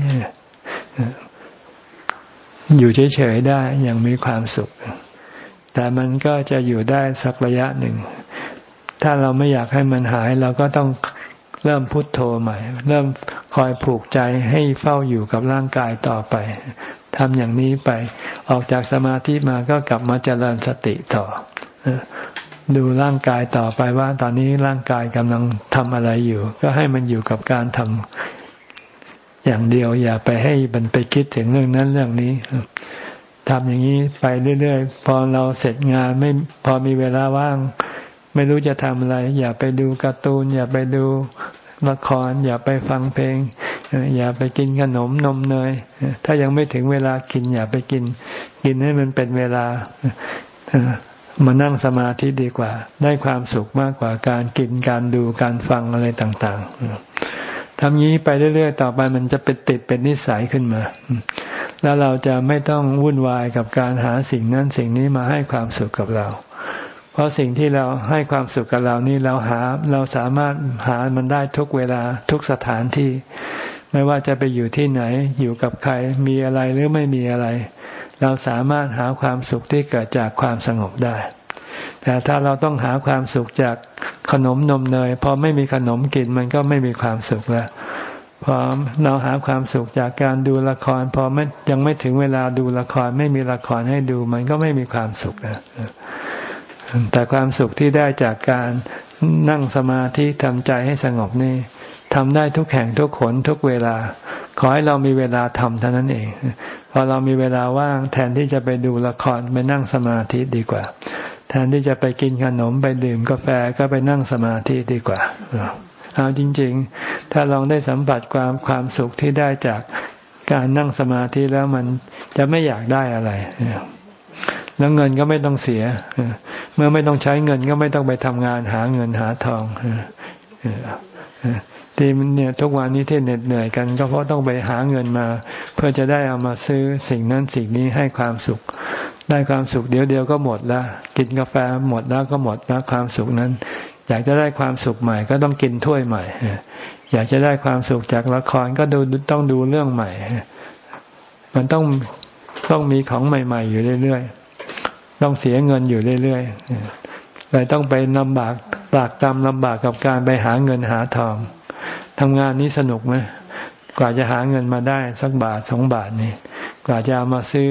อยู่เฉยๆได้อย่างมีความสุข แต่มันก็จะอยู่ได้สักระยะหนึ่ง ถ้าเราไม่อยากให้มันหาย เราก็ต้องเริ่มพุทโธใหม่ เริ่มคอยผูกใจให้เฝ้าอยู่กับร่างกายต่อไปทำอย่างนี้ไป ออกจากสมาธิมาก็กลับมาเจริญสติต่อ ดูร่างกายต่อไปว่า ตอนนี้ร่างกายกำลังทำอะไรอยู่ ก็ให้มันอยู่กับการทำอย่างเดียว อย่าไปให้มันไปคิดถึงเรื่องนั้นเรื่องนี้ทำอย่างนี้ไปเรื่อยๆ พอเราเสร็จงานไม่พอมีเวลาว่าง ไม่รู้จะทำอะไร อย่าไปดูการ์ตูน อย่าไปดูละคร อย่าไปฟังเพลง อย่าไปกินขนมนมเนย ถ้ายังไม่ถึงเวลากินอย่าไปกิน กินให้มันเป็นเวลา มานั่งสมาธิดีกว่า ได้ความสุขมากกว่าการกินการดูการฟังอะไรต่างๆทำนี้ไปเรื่อยๆ ต่อไปมันจะเป็นติดเป็นนิสัยขึ้นมา แล้วเราจะไม่ต้องวุ่นวายกับการหาสิ่งนั้นสิ่งนี้มาให้ความสุขกับเรา เพราะสิ่งที่เราให้ความสุขกับเรานี่เราหาเราสามารถหามันได้ทุกเวลาทุกสถานที่ ไม่ว่าจะไปอยู่ที่ไหนอยู่กับใครมีอะไรหรือไม่มีอะไร เราสามารถหาความสุขที่เกิดจากความสงบได้ แต่ถ้าเราต้องหาความสุขจากขนมนมเนยพอไม่มีขนมกินมันก็ไม่มีความสุขแล้วพอเราหาความสุขจากการดูละคร พอไม่ยังไม่ถึงเวลาดูละคร ไม่มีละครให้ดูมันก็ไม่มีความสุขนะแต่ความสุขที่ได้จากการนั่งสมาธิทำใจให้สงบนี่ทำได้ทุกแห่งทุกขนทุกเวลา ขอให้เรามีเวลาทำเท่านั้นเอง พอเรามีเวลาว่าง แทนที่จะไปดูละครไปนั่งสมาธิดีกว่า แทนที่จะไปกินขนมไปดื่มกาแฟก็ไปนั่งสมาธิดีกว่าเอาจริง ๆ ถ้าลองได้สัมผัสความความสุขที่ได้จากการนั่งสมาธิแล้วมันจะไม่อยากได้อะไรแล้วเงินก็ไม่ต้องเสีย เมื่อไม่ต้องใช้เงินก็ไม่ต้องไปทำงานหาเงินหาทอง ที่เนี่ยทุกวันนี้ที่เหน็ดเหนื่อยกัน ก็เพราะต้องไปหาเงินมา เพื่อจะได้เอามาซื้อสิ่งนั้นสิ่งนี้ให้ความสุข ได้ความสุขเดี๋ยวเดียวก็หมดละกินกาแฟหมดแล้วก็หมดแล้วความสุขนั้น อยากจะได้ความสุขใหม่ก็ต้องกินถ้วยใหม่ อยากจะได้ความสุขจากละครก็ดูต้องดูเรื่องใหม่ มันต้องต้องมีของใหม่ ๆ อยู่เรื่อยๆต้องเสียเงินอยู่เรื่อยๆเลยต้องไปลำบากปากตามลำบากกับการไปหาเงินหาทอง ทำงานนี้สนุกไหมกว่าจะหาเงินมาได้สักบาทสองบาทนี่กว่าจะเอามาซื้อ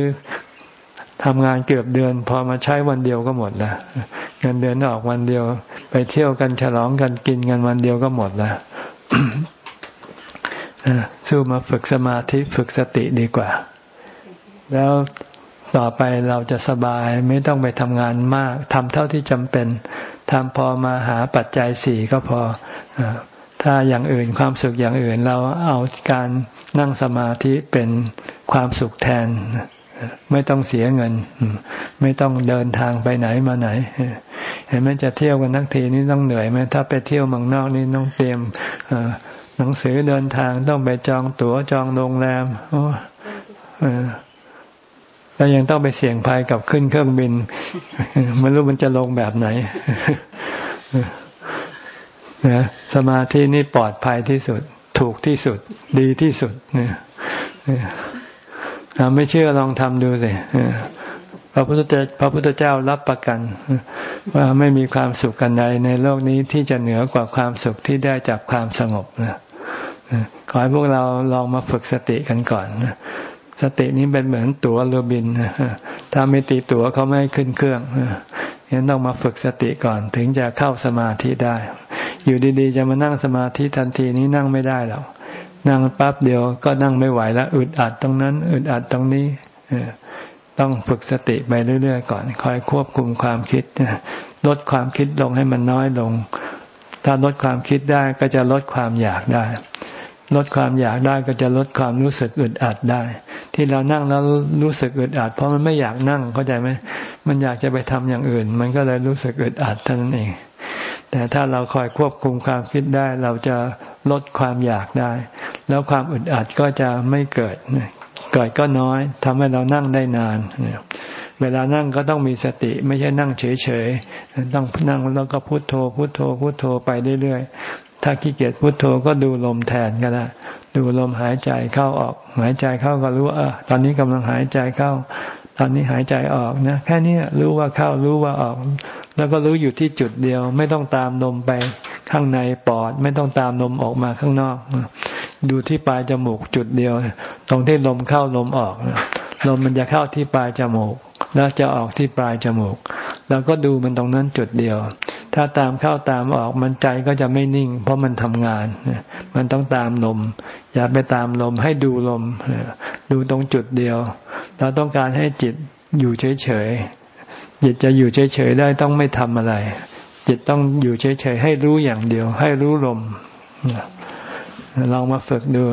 ทำงานเกือบเดือน พอมาใช้วันเดียวก็หมดละเงินเดือนออกวันเดียว ไปเที่ยวกันฉลองกันกินกันวันเดียวก็หมดละสู้มาฝึกสมาธิฝึกสติดีกว่า แล้วต่อไปเราจะสบายไม่ต้องไปทำงานมากทำเท่าที่จำเป็นทำพอมาหาปัจจัยสี่ก็พอ ถ้าอย่างอื่นความสุขอย่างอื่นเราเอาการนั่งสมาธิเป็นความสุขแทน ไม่ต้องเสียเงิน ไม่ต้องเดินทางไปไหนมาไหน เห็นไหมจะเที่ยวกันนักทีนี่ต้องเหนื่อยไหมถ้าไปเที่ยวเมืองนอกนี่ต้องเตรียมหนังสือเดินทางต้องไปจองตั๋วจองโรงแรมโอ้แล้วยังต้องไปเสี่ยงภัยกับขึ้นเครื่องบินไม่รู้มันจะลงแบบไหน นะสมาธินี่ปลอดภัยที่สุด ถูกที่สุด ดีที่สุดเนี่ยไม่เชื่อลองทำดูสิพระพุทธเจ้าพระพุทธเจ้ารับประกัน ว่าไม่มีความสุขกันใดในโลกนี้ที่จะเหนือกว่าความสุขที่ได้จากความสงบนะขอให้พวกเราลองมาฝึกสติกันก่อนสตินี้เป็นเหมือนตั๋วเรือบินถ้าไม่ตีตั๋วเขาไม่ขึ้นเครื่องยังต้องมาฝึกสติก่อน ถึงจะเข้าสมาธิได้ อยู่ดีๆ จะมานั่งสมาธิทันทีนี้นั่งไม่ได้หรอกนั่งปั๊บเดียวก็นั่งไม่ไหวแล้วอึดอัดตรงนั้นอึดอัดตรงนี้ต้องฝึกสติไปเรื่อยๆก่อน คอยควบคุมความคิดลดความคิดลงให้มันน้อยลง ถ้าลดความคิดได้ก็จะลดความอยากได้ ลดความอยากได้ก็จะลดความรู้สึกอึดอัดได้ ที่เรานั่งแล้วรู้สึกอึดอัด เพราะมันไม่อยากนั่งเข้าใจไหมมันอยากจะไปทำอย่างอื่น มันก็เลยรู้สึกอึดอัดเท่านั้นเอง แต่ถ้าเราคอยควบคุมความคิดได้ เราจะลดความอยากได้ แล้วความอึดอัดก็จะไม่เกิด เกิดก็น้อยทำให้เรานั่งได้นาน เวลานั่งก็ต้องมีสติ ไม่ใช่นั่งเฉยๆ ต้องนั่งแล้วก็พุโทโธ พุโทโธ พุโทโธไปเรื่อยๆ ถ้าขี้เกียจพุโทโธก็ดูลมแทนก็ได้ดูลมหายใจเข้าออก หายใจเข้าก็รู้เออตอนนี้กำลังหายใจเข้า ตอนนี้หายใจออกนะแค่นี้รู้ว่าเข้ารู้ว่าออก แล้วก็รู้อยู่ที่จุดเดียว ไม่ต้องตามลมไปข้างในปอด ไม่ต้องตามลมออกมาข้างนอก ดูที่ปลายจมูกจุดเดียว ตรงที่ลมเข้าลมออกลมมันจะเข้าที่ปลายจมูก แล้วจะออกที่ปลายจมูก แล้วก็ดูมันตรงนั้นจุดเดียว ถ้าตามเข้าตามออกมันใจก็จะไม่นิ่ง เพราะมันทำงาน มันต้องตามลม อย่าไปตามลมให้ดูลม ดูตรงจุดเดียว เราต้องการให้จิตอยู่เฉยๆ จิตจะอยู่เฉยๆได้ต้องไม่ทำอะไร จิตต้องอยู่เฉยๆ ให้รู้อย่างเดียว ให้รู้ลมลองมาฝึกดู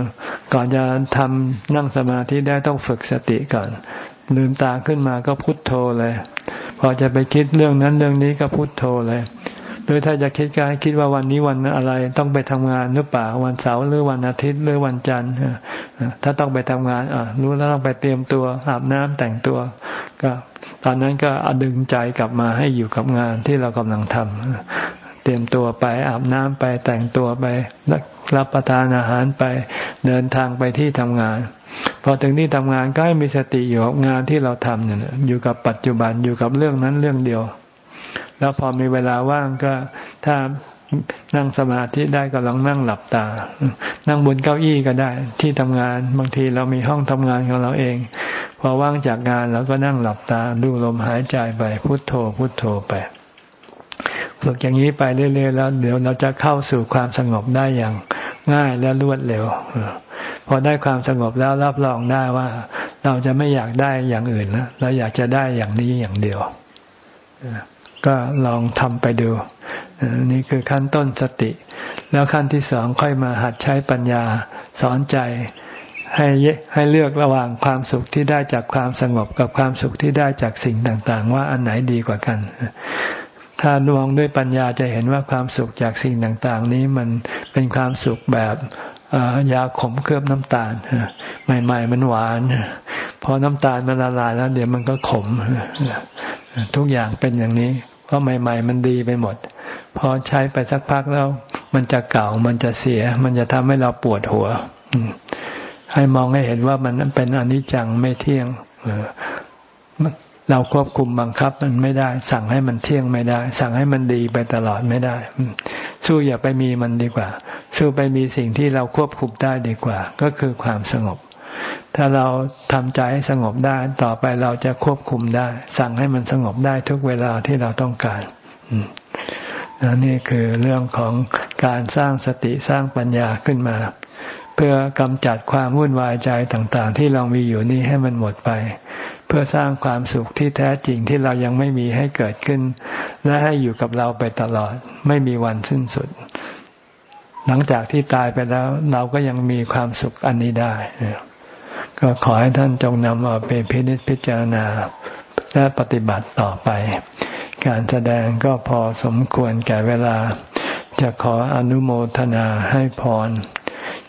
ก่อนจะทำนั่งสมาธิได้ต้องฝึกสติก่อน ลืมตาขึ้นมาก็พุทโธเลย พอจะไปคิดเรื่องนั้นเรื่องนี้ก็พุทโธเลย หรือถ้าจะคิดก็คิดว่าวันนี้วันอะไร ต้องไปทำงานหรือเปล่าวันเสาร์หรือวันอาทิตย์หรือวันจันทร์ถ้าต้องไปทำงานอะรู้แล้วต้องไปเตรียมตัวอาบน้ำแต่งตัว ก็ตอนนั้นก็อดึงใจกลับมาให้อยู่กับงานที่เรากำลังทำเตรียมตัวไปอาบน้ำไปแต่งตัวไปรับประทานอาหารไปเดินทางไปที่ทำงานพอถึงที่ทำงานก็ให้มีสติอยู่กับงานที่เราทำเนี่ยอยู่กับปัจจุบันอยู่กับเรื่องนั้นเรื่องเดียว แล้วพอมีเวลาว่างก็ถ้านั่งสมาธิได้ก็ลองนั่งหลับตา นั่งบนเก้าอี้ก็ได้ ที่ทำงานบางทีเรามีห้องทำงานของเราเอง พอว่างจากงานเราก็นั่งหลับตา ดูลมหายใจไปพุโทโธ พุโทโธไปฝึกอย่างนี้ไปเรื่อยๆแล้ว เดี๋ยวเราจะเข้าสู่ความสงบได้อย่างง่ายและรวดเร็วพอได้ความสงบแล้วรับรองได้ว่า เราจะไม่อยากได้อย่างอื่นแล้วเราอยากจะได้อย่างนี้อย่างเดียว ก็ลองทำไปดู นี่คือขั้นต้นสติ แล้วขั้นที่สองค่อยมาหัดใช้ปัญญาสอนใจ ให้ให้เลือกระหว่างความสุขที่ได้จากความสงบกับความสุขที่ได้จากสิ่งต่าง ๆ ว่าอันไหนดีกว่ากัน ถ้ามองด้วยปัญญาจะเห็นว่าความสุขจากสิ่งต่าง ๆ นี้มันเป็นความสุขแบบ ยาขมเคลือบน้ำตาลใหม่ๆมันหวานพอน้ำตาลมันละลายแล้ว เดี๋ยวมันก็ขมทุกอย่างเป็นอย่างนี้ เพราะใหม่ ๆ มันดีไปหมด พอใช้ไปสักพักแล้ว มันจะเก่ามันจะเสีย มันจะทำให้เราปวดหัวให้มองให้เห็นว่ามันเป็นอนิจจังไม่เที่ยง เราควบคุมบังคับมันไม่ได้ สั่งให้มันเที่ยงไม่ได้ สั่งให้มันดีไปตลอดไม่ได้ สู้อย่าไปมีมันดีกว่า สู้ไปมีสิ่งที่เราควบคุมได้ดีกว่า ก็คือความสงบ ถ้าเราทำใจให้สงบได้ ต่อไปเราจะควบคุมได้ สั่งให้มันสงบได้ทุกเวลาที่เราต้องการนี่คือเรื่องของการสร้างสติสร้างปัญญาขึ้นมา เพื่อกำจัดความวุ่นวายใจต่างๆ ที่เรามีอยู่นี่ให้มันหมดไป เพื่อสร้างความสุขที่แท้จริงที่เรายังไม่มีให้เกิดขึ้น และให้อยู่กับเราไปตลอด ไม่มีวันสิ้นสุด หลังจากที่ตายไปแล้ว เราก็ยังมีความสุขอันนี้ได้ ก็ขอให้ท่านจงนำเอาไปพินิจพิจารณาและปฏิบัติต่อไป การแสดงก็พอสมควรแก่เวลา จะขออนุโมทนาให้พร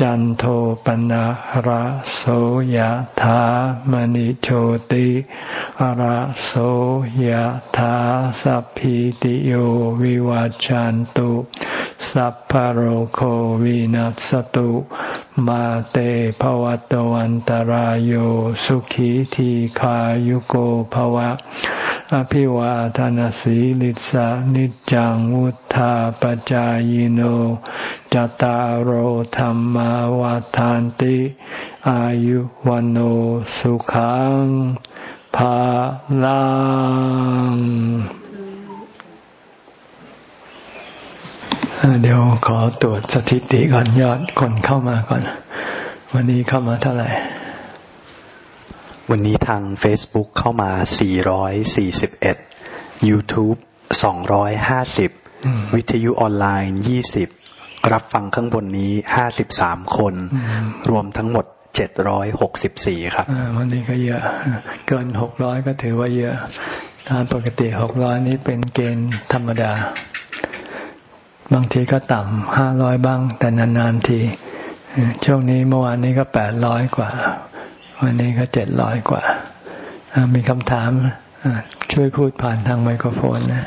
จันโทปนะระโสยธามณิโชติระโสยธาสัพพิติโยวิวาจันตุ สัพพโรโควินัสตุ มาเตภวัตวันตารโยสุขีทีขายุโกภวะ อภิวาทานสีลิสานิจังวุธาปจายโนจตารโหธรรมวาทานติ อายุวันโอสุขังภาลัง เดี๋ยวขอตรวจสถิติก่อนยอดคนเข้ามาก่อน วันนี้เข้ามาเท่าไหร่ วันนี้ทาง Facebook เข้ามา 441 YouTube 250 วิทยุออนไลน์ 20 รับฟังข้างบนนี้ 53 คน รวมทั้งหมด 764 ครับวันนี้ก็เยอะ เกิน 600 ก็ถือว่าเยอะ ตามปกติ 600 นี้เป็นเกณฑ์ธรรมดา บางทีก็ต่ำ500บ้าง แต่นานๆที ช่วงนี้เมื่อวานนี้ก็800กว่า วันนี้ก็เจ็ดร้อยกว่า มีคำถามช่วยพูดผ่านทางไมโครโฟนนะ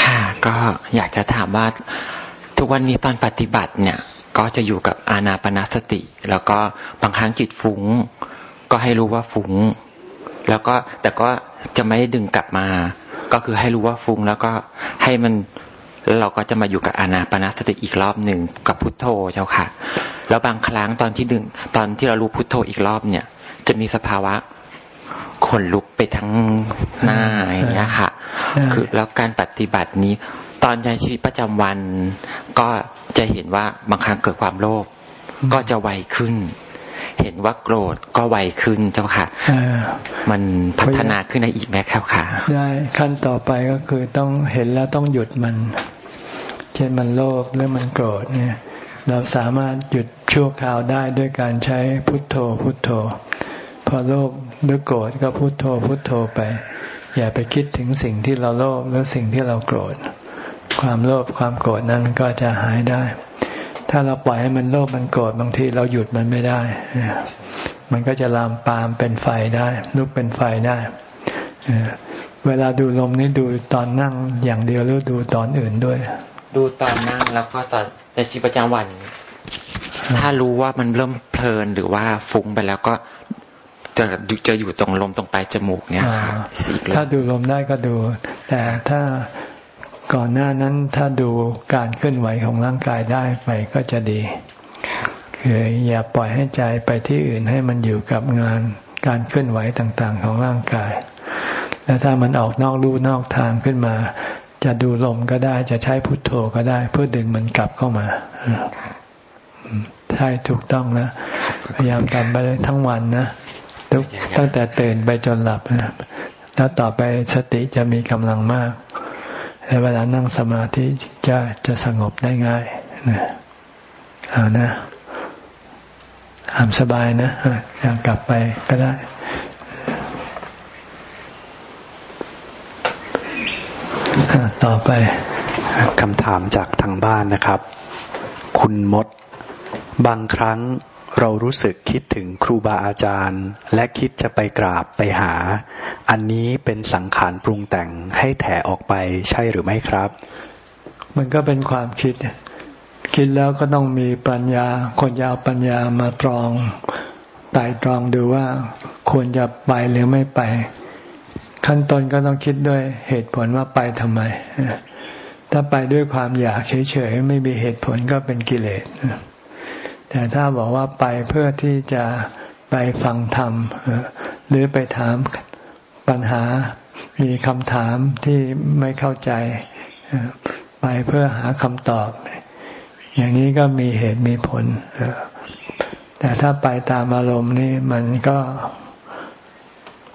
ค่ะก็อยากจะถามว่าทุกวันนี้ตอนปฏิบัติเนี่ย ก็จะอยู่กับอานาปนาสติ แล้วก็บางครั้งจิตฟุง้ง ก็ให้รู้ว่าฟุง้ง แล้วก็แต่ก็จะไม่ดึงกลับมา ก็คือให้รู้ว่าฟุง้งแล้วก็ให้มัน แล้วเราก็จะมาอยู่กับอานาปนาสติอีกรอบหนึ่งกับพุทโธเจ้าค่ะ แล้วบางครั้งตอนที่ดึงตอนที่เรารู้พุทโธอีกรอบเนี่ย จะมีสภาวะขนลุกไปทั้งหน้าอย่างเงี้ยค่ะ คือแล้วการปฏิบัตินี้ ตอนในชีวิตประจำวันก็จะเห็นว่าบางครั้งเกิดความโลภก็จะไวขึ้น เห็นว่าโกรธก็ไวขึ้นเจ้าค่ะมันพัฒนาขึ้นในอีกไหมครับค่ะ ได้ขั้นต่อไปก็คือต้องเห็นแล้วต้องหยุดมัน เช่นมันโลภหรือมันโกรธเนี่ย เราสามารถหยุดชั่วคราวได้ด้วยการใช้พุทโธพุทโธ พอโลภหรือโกรธก็พุทโธพุทโธไป อย่าไปคิดถึงสิ่งที่เราโลภหรือสิ่งที่เราโกรธ ความโลภความโกรธนั้นก็จะหายได้ ถ้าเราปล่อยให้มันโลภมันโกรธบางทีเราหยุดมันไม่ได้ มันก็จะลามปามเป็นไฟได้ลุกเป็นไฟได้เวลาดูลมนี่ดูตอนนั่งอย่างเดียวหรือดูตอนอื่นด้วย ดูตอนนั่งแล้วก็ตอนในชีวิตประจำวัน ถ้ารู้ว่ามันเริ่มเพลินหรือว่าฟุ้งไปแล้วก็จะจะอยู่ตรงลมตรงปลายจมูกเนี่ยถ้าดูลมได้ก็ดู แต่ถ้าก่อนหน้านั้นถ้าดูการเคลื่อนไหวของร่างกายได้ไปก็จะดี คืออย่าปล่อยให้ใจไปที่อื่นให้มันอยู่กับงานการเคลื่อนไหวต่างๆ ของร่างกาย แล้วถ้ามันออกนอกรูนอกทางขึ้นมา จะดูลมก็ได้จะใช้พุทโธก็ได้ เพื่อดึงมันกลับเข้ามาใช่ถูกต้องนะพยายามทำไปทั้งวันนะทุกตั้งแต่ตื่นไปจนหลับนะแล้วต่อไปสติจะมีกำลังมากและเวลานั่งสมาธิจะจะสงบได้ง่ายนะเอานะทำสบายนะอยากกลับไปก็ได้ ต่อไปคำถามจากทางบ้านนะครับ คุณมด บางครั้งเรารู้สึกคิดถึงครูบาอาจารย์ และคิดจะไปกราบไปหา อันนี้เป็นสังขารปรุงแต่งให้แถออกไปใช่หรือไม่ครับ มันก็เป็นความคิด คิดแล้วก็ต้องมีปัญญา คนยาวปัญญามาตรองไต่ตรองดูว่าควรจะไปหรือไม่ไป ขั้นต้นก็ต้องคิดด้วยเหตุผลว่าไปทำไม ถ้าไปด้วยความอยากเฉยๆไม่มีเหตุผลก็เป็นกิเลสแต่ถ้าบอกว่าไปเพื่อที่จะไปฟังธรรมหรือไปถามปัญหา มีคำถามที่ไม่เข้าใจ ไปไปเพื่อหาคำตอบ อย่างนี้ก็มีเหตุมีผล แต่ถ้าไปตามอารมณ์นี่มันก็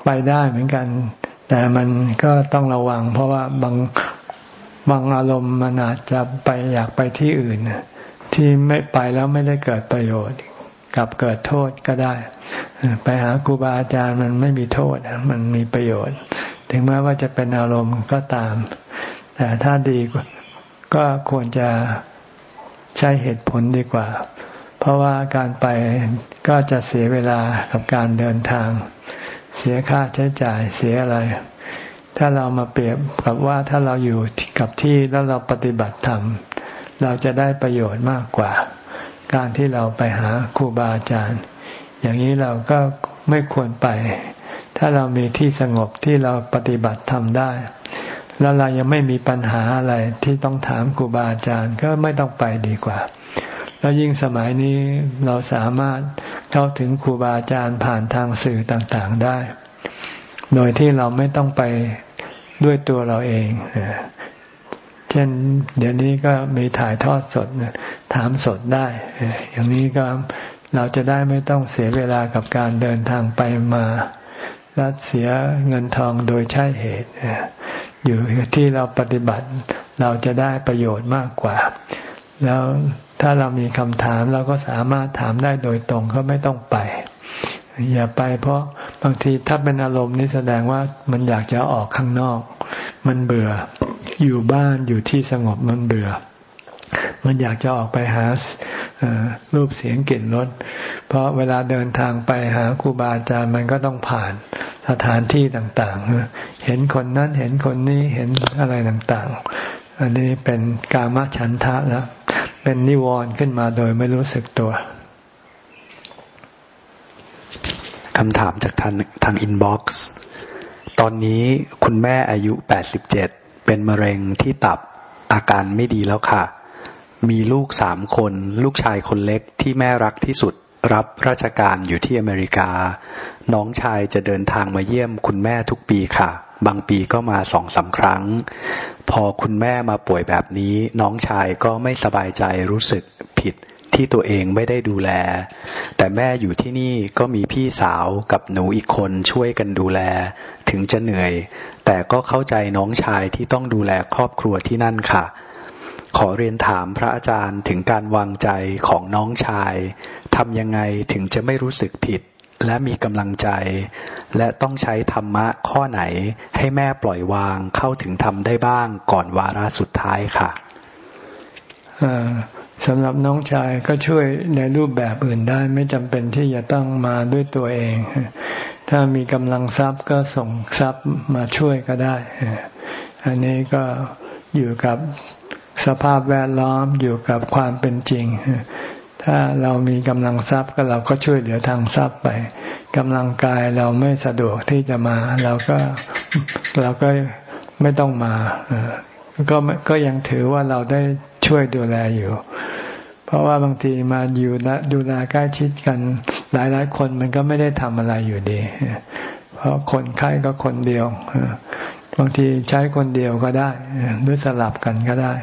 ไปได้เหมือนกัน แต่มันก็ต้องระวัง เพราะว่าบางบางอารมณ์มันอาจจะไปอยากไปที่อื่น ที่ไม่ไปแล้วไม่ได้เกิดประโยชน์กับเกิดโทษก็ได้ ไปหาครูบาอาจารย์มันไม่มีโทษมันมีประโยชน์ ถึงแม้ว่าจะเป็นอารมณ์ก็ตาม แต่ถ้าดีก็ควรจะใช้เหตุผลดีกว่า เพราะว่าการไปก็จะเสียเวลากับการเดินทาง เสียค่าใช้จ่ายเสียอะไร ถ้าเรามาเปรียบกับว่าถ้าเราอยู่กับที่แล้วเราปฏิบัติธรรมเราจะได้ประโยชน์มากกว่า การที่เราไปหาครูบาอาจารย์ อย่างนี้เราก็ไม่ควรไป ถ้าเรามีที่สงบที่เราปฏิบัติธรรมได้ แล้วเรายังไม่มีปัญหาอะไรที่ต้องถามครูบาอาจารย์ก็ไม่ต้องไปดีกว่า แล้วยิ่งสมัยนี้เราสามารถเข้าถึงครูบาอาจารย์ผ่านทางสื่อต่างๆได้ โดยที่เราไม่ต้องไปด้วยตัวเราเอง เช่น เดี๋ยวนี้ก็มีถ่ายทอดสด ถามสดได้ อย่างนี้ก็เราจะได้ไม่ต้องเสียเวลากับการเดินทางไปมาและเสียเงินทองโดยใช่เหตุ อยู่ที่เราปฏิบัติเราจะได้ประโยชน์มากกว่า แล้ว ถ้าเรามีคำถามเราก็สามารถถามได้โดยตรงก็ไม่ต้องไป อย่าไปเพราะบางทีถ้าเป็นอารมณ์นี่แสดงว่ามันอยากจะออกข้างนอก มันเบื่ออยู่บ้านอยู่ที่สงบมันเบื่อ มันอยากจะออกไปหารูปเสียงกลิ่นรสเพราะเวลาเดินทางไปหาครูบาอาจารย์มันก็ต้องผ่านสถานที่ต่างๆ เห็นคนนั้นเห็นคนนี้เห็นอะไรต่างๆ อันนี้เป็นกามฉันทะแล้ว เป็นนิวรณ์ขึ้นมาโดยไม่รู้สึกตัวคำถามจากทางทางอินบ็อกซ์ตอนนี้คุณแม่อายุ 87 เป็นมะเร็งที่ตับอาการไม่ดีแล้วค่ะ มีลูกสามคน ลูกชายคนเล็กที่แม่รักที่สุดรับราชการอยู่ที่อเมริกา น้องชายจะเดินทางมาเยี่ยมคุณแม่ทุกปีค่ะ บางปีก็มาสองสาครั้ง พอคุณแม่มาป่วยแบบนี้ น้องชายก็ไม่สบายใจรู้สึกผิดที่ตัวเองไม่ได้ดูแล แต่แม่อยู่ที่นี่ก็มีพี่สาวกับหนูอีกคนช่วยกันดูแล ถึงจะเหนื่อย แต่ก็เข้าใจน้องชายที่ต้องดูแลครอบครัวที่นั่นค่ะ ขอเรียนถามพระอาจารย์ถึงการวางใจของน้องชายทำยังไงถึงจะไม่รู้สึกผิด และมีกำลังใจ และต้องใช้ธรรมะข้อไหนให้แม่ปล่อยวางเข้าถึงทำได้บ้างก่อนวาระสุดท้ายค่ะสำหรับน้องชายก็ช่วยในรูปแบบอื่นได้ไม่จำเป็นที่จะต้องมาด้วยตัวเอง ถ้ามีกำลังทรัพย์ก็ส่งทรัพย์มาช่วยก็ได้ อันนี้ก็อยู่กับสภาพแวดล้อมอยู่กับความเป็นจริง ถ้าเรามีกำลังทรัพย์ก็เราก็ช่วยเหลือทางทรัพย์ไปกำลังกายเราไม่สะดวกที่จะมา เราก็เราก็ไม่ต้องมาก็ก็ยังถือว่าเราได้ช่วยดูแลอยู่ เพราะว่าบางทีมาอยู่ดูแลใกล้ชิดกัน หลายๆคนมันก็ไม่ได้ทำอะไรอยู่ดี เพราะคนไข้ก็คนเดียวบางทีใช้คนเดียวก็ได้ หรือสลับกันก็ได้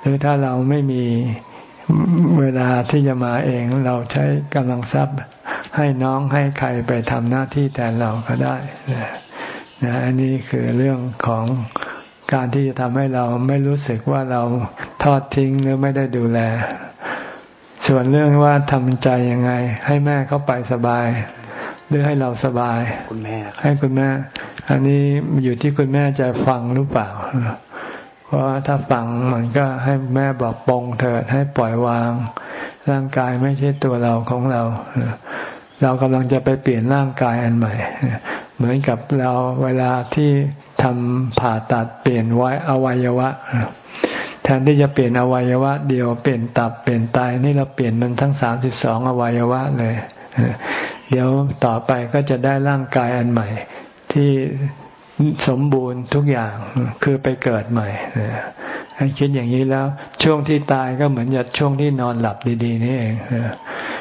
หรือถ้าเราไม่มี เวลาที่จะมาเองเราใช้กำลังทรัพย์ให้น้องให้ใครไปทำหน้าที่แทนเราก็ได้นะอันนี้คือเรื่องของการที่จะทำให้เราไม่รู้สึกว่าเราทอดทิ้งหรือไม่ได้ดูแล ส่วนเรื่องว่าทำใจยังไง ให้แม่เขาไปสบาย หรือให้เราสบาย คุณแม่ให้คุณแม่ อันนี้อยู่ที่คุณแม่จะฟังหรือเปล่าเพ ราะถ้าฟังมันก็ให้แม่บอกปองเถิดให้ปล่อยวาง ร่างกายไม่ใช่ตัวเราของเรา เรากำลังจะไปเปลี่ยนร่างกายอันใหม่ เหมือนกับเราเวลาที่ทำผ่าตัดเปลี่ยนไว้อวัยวะ แทนที่จะเปลี่ยนอวัยวะ เดียวเปลี่ยนตับเปลี่ยนไตนี่เราเปลี่ยนมันทั้งสามสิบสองอวัยวะเลย เดี๋ยวต่อไปก็จะได้ร่างกายอันใหม่ ที่ สมบูรณ์ทุกอย่างคือไปเกิดใหม่ให้คิดอย่างนี้แล้ว ช่วงที่ตายก็เหมือนกับช่วงที่นอนหลับดี ๆ นี่เอง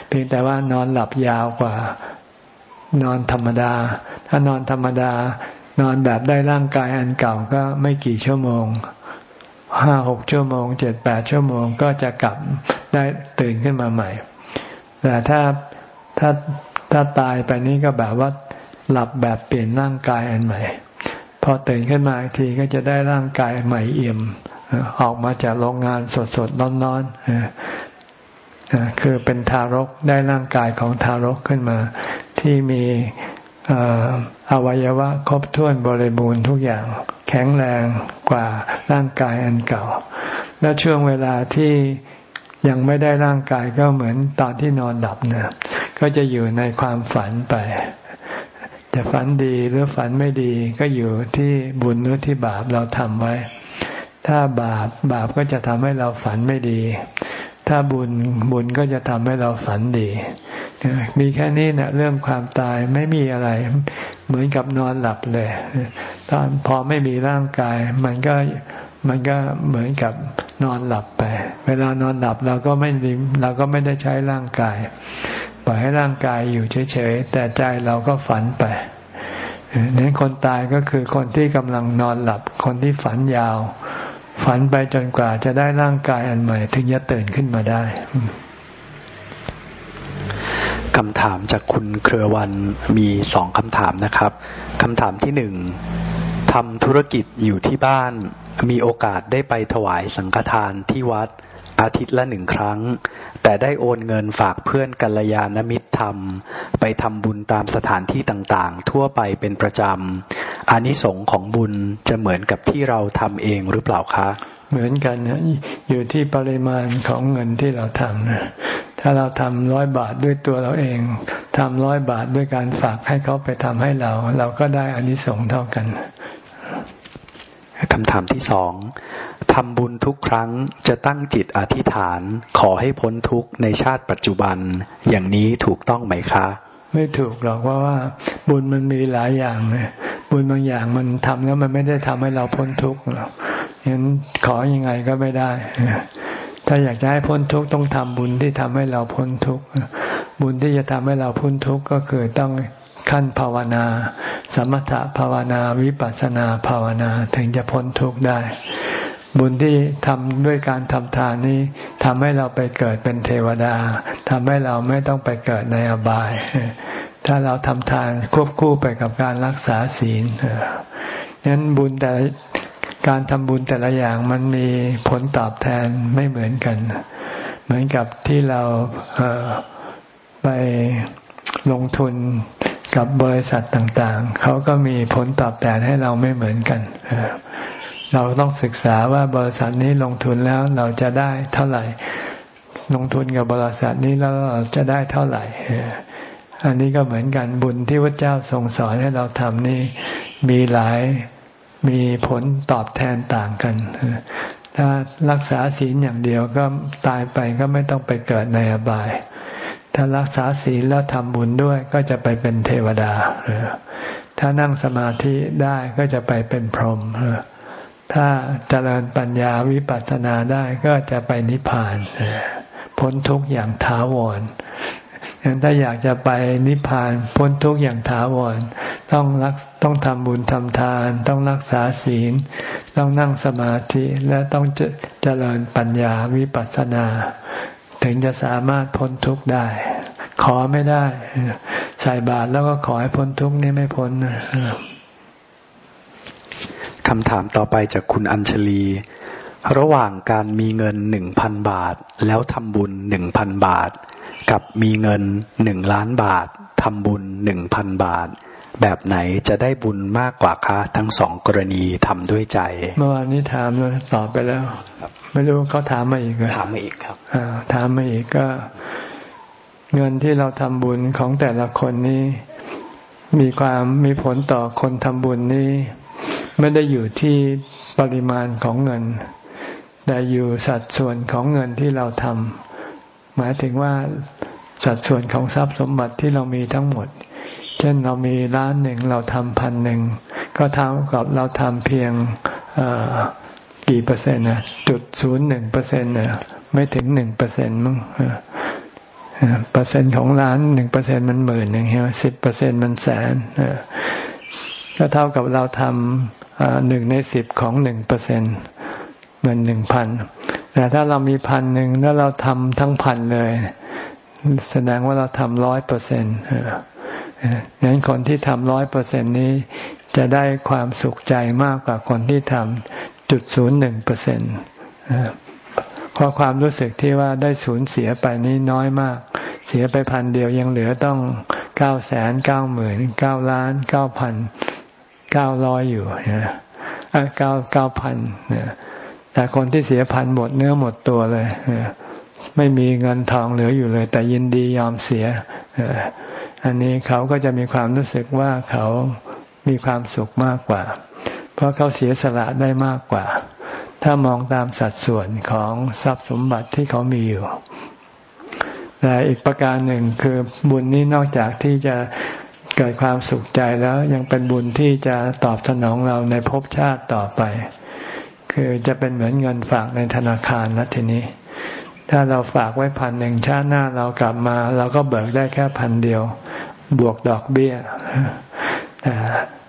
เพียงแต่ว่านอนหลับยาวกว่า นอนธรรมดา ถ้านอนธรรมดา นอนแบบได้ร่างกายอันเก่าก็ไม่กี่ชั่วโมงห้าหกชั่วโมงเจ็ดแปดชั่วโมงก็จะกลับได้ตื่นขึ้นมาใหม่ แต่ถ้าถ้าถ้าตายไปนี้ก็แบบว่าหลับแบบเปลี่ยนร่างกายอันใหม่ พอตื่นขึ้นมาอีกทีก็จะได้ร่างกายใหม่เอี่ยมออกมาจากโรงงานสดสดร้อนๆคือเป็นทารกได้ร่างกายของทารกขึ้นมา ที่มีอวัยวะครบถ้วนบริบูรณ์ทุกอย่างแข็งแรงกว่าร่างกายอันเก่า และช่วงเวลาที่ยังไม่ได้ร่างกายก็เหมือนตอนที่นอนหลับเนี่ยก็จะอยู่ในความฝันไป จะฝันดีหรือฝันไม่ดีก็อยู่ที่บุญหรือที่บาปเราทำไว้ ถ้าบาปบาปก็จะทำให้เราฝันไม่ดี ถ้าบุญบุญก็จะทำให้เราฝันดี มีแค่นี้นะเรื่องความตายไม่มีอะไร เหมือนกับนอนหลับเลยตอนพอไม่มีร่างกายมันก็มันก็เหมือนกับนอนหลับไป เวลานอนหลับเราก็ไม่เราก็ไม่ได้ใช้ร่างกาย ปล่อยให้ร่างกายอยู่เฉยๆ แต่ใจเราก็ฝันไปนั้นคนตายก็คือคนที่กำลังนอนหลับ คนที่ฝันยาว ฝันไปจนกว่าจะได้ร่างกายอันใหม่ ถึงจะตื่นขึ้นมาได้คำถามจากคุณเครือวันมีสองคำถามนะครับคำถามที่หนึ่งทำธุรกิจอยู่ที่บ้าน มีโอกาสได้ไปถวายสังฆทานที่วัด อาทิตย์ละหนึ่งครั้ง แต่ได้โอนเงินฝากเพื่อนกัลยาณมิตรทำไปทำบุญตามสถานที่ต่างๆ ทั่วไปเป็นประจำอานิสงส์ของบุญจะเหมือนกับที่เราทำเองหรือเปล่าคะ เหมือนกันนะอยู่ที่ปริมาณของเงินที่เราทำนะถ้าเราทำร้อยบาทด้วยตัวเราเองทำร้อยบาทด้วยการฝากให้เขาไปทำให้เรา เราก็ได้อานิสงส์เท่ากันคำถามที่สอง ทำบุญทุกครั้งจะตั้งจิตอธิษฐาน ขอให้พ้นทุกข์ในชาติปัจจุบัน อย่างนี้ถูกต้องไหมคะ ไม่ถูกหรอกเพราะว่า บุญมันมีหลายอย่างเลยบุญบางอย่างมันทำแล้วมันไม่ได้ทำให้เราพ้นทุกข์หรอกงั้นขออยังไงก็ไม่ได้ ถ้าอยากจะให้พ้นทุกข์ต้องทำบุญที่ทำให้เราพ้นทุกข์บุญที่จะทำให้เราพ้นทุกข์ก็คือต้องขั้นภาวนา สมถะภาวนาวิปัสสนาภาวนาถึงจะพ้นทุกข์ได้ บุญที่ทำด้วยการทำทานนี้ทำให้เราไปเกิดเป็นเทวดาทำให้เราไม่ต้องไปเกิดในอบาย ถ้าเราทำทานควบคู่ไปกับการรักษาศีลนั้นบุญแต่การทำบุญแต่ละอย่างมันมีผลตอบแทนไม่เหมือนกัน เหมือนกับที่เราไปลงทุนกับบริษัทต่างๆ เขาก็มีผลตอบแทนให้เราไม่เหมือนกัน เราต้องศึกษาว่าบริษัทนี้ลงทุนแล้วเราจะได้เท่าไหร่ ลงทุนกับบริษัทนี้แล้วเราจะได้เท่าไหร่อันนี้ก็เหมือนกันบุญที่พระเจ้าทรงสอนให้เราทำนี่มีหลายมีผลตอบแทนต่างกัน ถ้ารักษาศีลอย่างเดียวก็ตายไปก็ไม่ต้องไปเกิดในอบาย ถ้ารักษาศีลแล้วทำบุญด้วยก็จะไปเป็นเทวดา ถ้านั่งสมาธิได้ก็จะไปเป็นพรหม ถ้าเจริญปัญญาวิปัสสนาได้ก็จะไปนิพพาน พ้นทุกข์อย่างถาวรยังถ้าอยากจะไปนิพพานพ้นทุกข์อย่างถาวรต้องรักต้องทำบุญทำทาน ต้องรักษาศีล ต้องนั่งสมาธิและต้องเจริญปัญญาวิปัสสนา ถึงจะสามารถพ้นทุกข์ได้ ขอไม่ได้ ใส่บาตรแล้วก็ขอให้พ้นทุกข์นี่ไม่พ้น คำถามต่อไปจากคุณอัญชลี ระหว่างการมีเงินหนึ่งพันบาท แล้วทำบุญหนึ่งพันบาท กับมีเงินหนึ่งล้านบาททำบุญหนึ่งพันบาท แบบไหนจะได้บุญมากกว่าคะทั้งสองกรณีทำด้วยใจ เมื่อวานนี้ถามแล้วตอบไปแล้วไม่รู้เขาถามมาอีกถามมาอีกครับถามมาอีกก็ เงินที่เราทำบุญของแต่ละคนนี้ มีความมีผลต่อคนทำบุญนี้ ไม่ได้อยู่ที่ปริมาณของเงิน แต่อยู่สัดส่วนของเงินที่เราทำหมายถึงว่าสัดส่วนของทรัพย์สมบัติที่เรามีทั้งหมด เช่นเรามีล้านหนึ่งเราทำพันหนึ่งก็เท่ากับเราทำเพียงกี่เปอร์เซ็นต์นะจุดศูนย์หนึ่งเปอร์เซ็นต์นะไม่ถึงหนึ่งเปอร์เซ็นต์มั้งเปอร์เซ็นต์ของล้านหนึ่งเปอร์เซ็นต์มันหมื่นหนึ่งใช่ไหมสิบเปอร์เซ็นต์มันแสนก็เท่ากับเราทำ หนึ่งในสิบของหนึ่งเปอร์เซ็นเงินหนึ่งพันแต่ถ้าเรามีพันหนึ่งแล้วเราทำทั้งพันเลย แสดงว่าเราทำร้อยเปอร์เซ็นต์งั้นคนที่ทำร้อยเปอร์เซ็นนี้ จะได้ความสุขใจมากกว่าคนที่ทำจุดศูนย์หนึ่งเปอร์เซ็นต์เพราะความรู้สึกที่ว่าได้สูญเสียไปนี้น้อยมาก เสียไปพันเดียวยังเหลือต้องเก้าแสนเก้าหมื่นเก้าล้านเก้าพัน เก้าร้อยอยู่นะเก้าเก้าพันแต่คนที่เสียพันหมดเนื้อหมดตัวเลยไม่มีเงินทองเหลืออยู่เลย แต่ยินดียอมเสียอันนี้เขาก็จะมีความรู้สึกว่าเขามีความสุขมากกว่า เพราะเขาเสียสละได้มากกว่า ถ้ามองตามสัดส่วนของทรัพย์สมบัติที่เขามีอยู่แต่อีกประการหนึ่งคือบุญนี้นอกจากที่จะ เกิดความสุขใจแล้วยังเป็นบุญที่จะตอบสนองเราในภพชาติต่อไป คือจะเป็นเหมือนเงินฝากในธนาคารนะทีนี้ ถ้าเราฝากไว้พันหนึ่งชาติหน้าเรากลับมา เราก็เบิกได้แค่พันเดียว บวกดอกเบี้ยแต่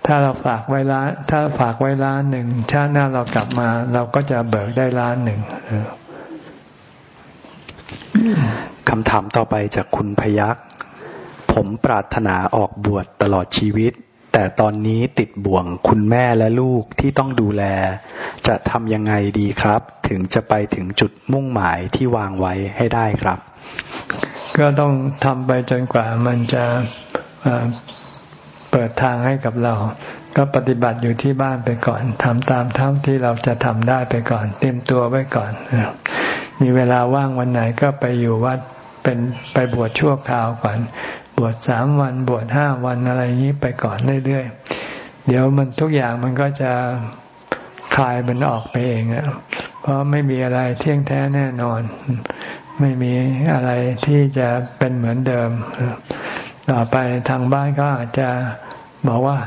ถ้าเราฝากไว้ล้าน ถ้าฝากไว้ล้านหนึ่งชาติหน้าเรากลับมา เราก็จะเบิกได้ล้านหนึ่งคำถามต่อไปจากคุณพยัก ผมปรารถนาออกบวชตลอดชีวิต แต่ตอนนี้ติดบ่วงคุณแม่และลูกที่ต้องดูแล จะทำยังไงดีครับ ถึงจะไปถึงจุดมุ่งหมายที่วางไว้ให้ได้ครับ ก็ต้องทำไปจนกว่ามันจะเปิดทางให้กับเรา ก็ปฏิบัติอยู่ที่บ้านไปก่อนทำตามเท่าที่เราจะทำได้ไปก่อน เตรียมตัวไว้ก่อน มีเวลาว่างวันไหนก็ไปอยู่วัดเป็นไปบวชชั่วคราวก่อน บวชสามวันบวชห้าวันอะไรอย่างนี้ไปก่อนเรื่อยๆ เดี๋ยวมันทุกอย่างมันก็จะคลายมันออกไปเองอะเพราะไม่มีอะไรเที่ยงแท้แน่นอน ไม่มีอะไรที่จะเป็นเหมือนเดิม ต่อไปทางบ้านก็อาจจะบอกว่า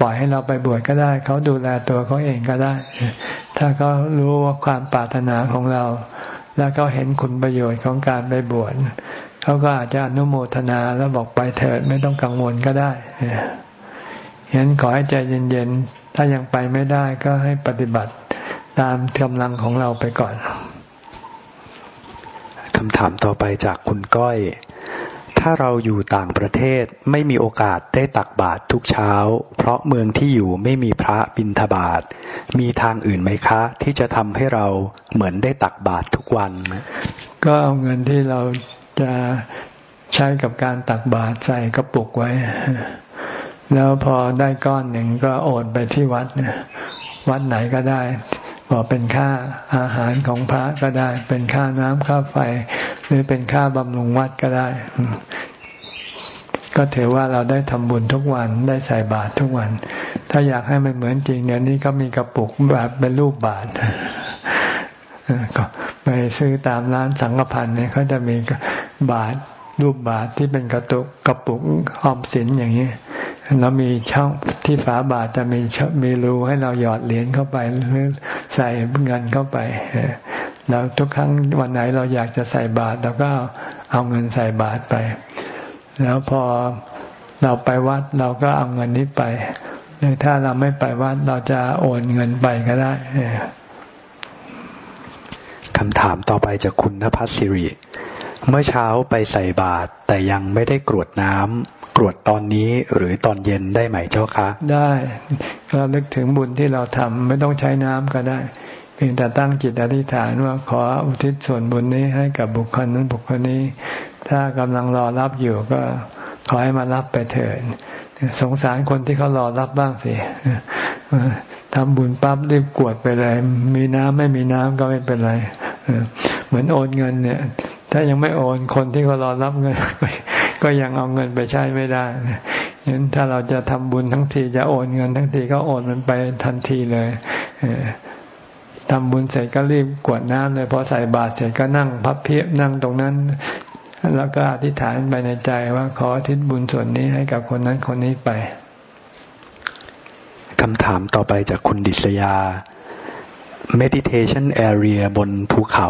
ปล่อยให้เราไปบวชก็ได้ เขาดูแลตัวเขาเองก็ได้ ถ้าเขารู้ว่าความปรารถนาของเรา แล้วเขาเห็นคุณประโยชน์ของการไปบวช เขาก็อาจจะอนุโมทนาแล้วบอกไปเถิดไม่ต้องกังวลก็ได้เห็นขอให้ใจเย็นๆ ถ้ายังไปไม่ได้ก็ให้ปฏิบัติตามกำลังของเราไปก่อนคำถามต่อไปจากคุณก้อย ถ้าเราอยู่ต่างประเทศไม่มีโอกาสได้ตักบาตรทุกเช้า เพราะเมืองที่อยู่ไม่มีพระบิณฑบาต มีทางอื่นไหมคะ ที่จะทำให้เราเหมือนได้ตักบาตรทุกวัน ก็เอาเงินที่เรา จะใช้กับการตักบาตรใส่กระปุกไว้ แล้วพอได้ก้อนหนึ่งก็โอนไปที่วัดวัดไหนก็ได้บอกเป็นค่าอาหารของพระก็ได้ เป็นค่าน้ำค่าไฟ หรือเป็นค่าบำรุงวัดก็ได้ ก็ถือว่าเราได้ทำบุญทุกวันได้ใส่บาตรทุกวัน ถ้าอยากให้มันเหมือนจริงเนี่ยนี่ก็มีกระปุกแบบเป็นรูปบาท ก็ไปซื้อตามร้านสังกพันเนี่ยเขาจะมีบาทรูปบาทที่เป็นกระตุกกระปุกออมสินอย่างนี้แล้วมีช่องที่ฝาบาทจะมีมีรูให้เราหยอดเหรียญเข้าไปหรือใส่เงินเข้าไปแล้วทุกครั้งวันไหนเราอยากจะใส่บาทเราก็เอาเงินใส่บาทไป แล้วพอเราไปวัดเราก็เอาเงินนี้ไปหรือถ้าเราไม่ไปวัดเราจะโอนเงินไปก็ได้ คำถามต่อไปจากคุณนภัสสิริ เมื่อเช้าไปใส่บาตรแต่ยังไม่ได้กรวดน้ำกรวดตอนนี้หรือตอนเย็นได้ไหมเจ้าคะ ได้ก็ลึกถึงบุญที่เราทำไม่ต้องใช้น้ำก็ได้เพียงแต่ตั้งจิตอธิษฐานว่าขออุทิศส่วนบุญนี้ให้กับบุคคลนั้นบุคคลนี้ ถ้ากำลังรอรับอยู่ก็ขอให้มารับไปเถิดสงสารคนที่เขารอรับบ้างสิ ทำบุญปั๊บรีบกวดไปเลย มีน้ำไม่มีน้ำก็ไม่เป็นไรเหมือนโอนเงินเนี่ย ถ้ายังไม่โอนคนที่เขารอรับเงินก็ยังเอาเงินไปใช้ไม่ได้ฉะนั้นถ้าเราจะทำบุญทั้งทีจะโอนเงินทั้งทีก็โอนมันไปทันทีเลยทำบุญเสร็จก็รีบกวดน้ำเลยพอใส่บาตรเสร็จก็นั่งพับเพียบนั่งตรงนั้น แล้วก็อธิษฐานไปในใจว่าขอทิศบุญส่วนนี้ให้กับคนนั้นคนนี้ไป คำถามต่อไปจากคุณดิษยา meditation area บนภูเขา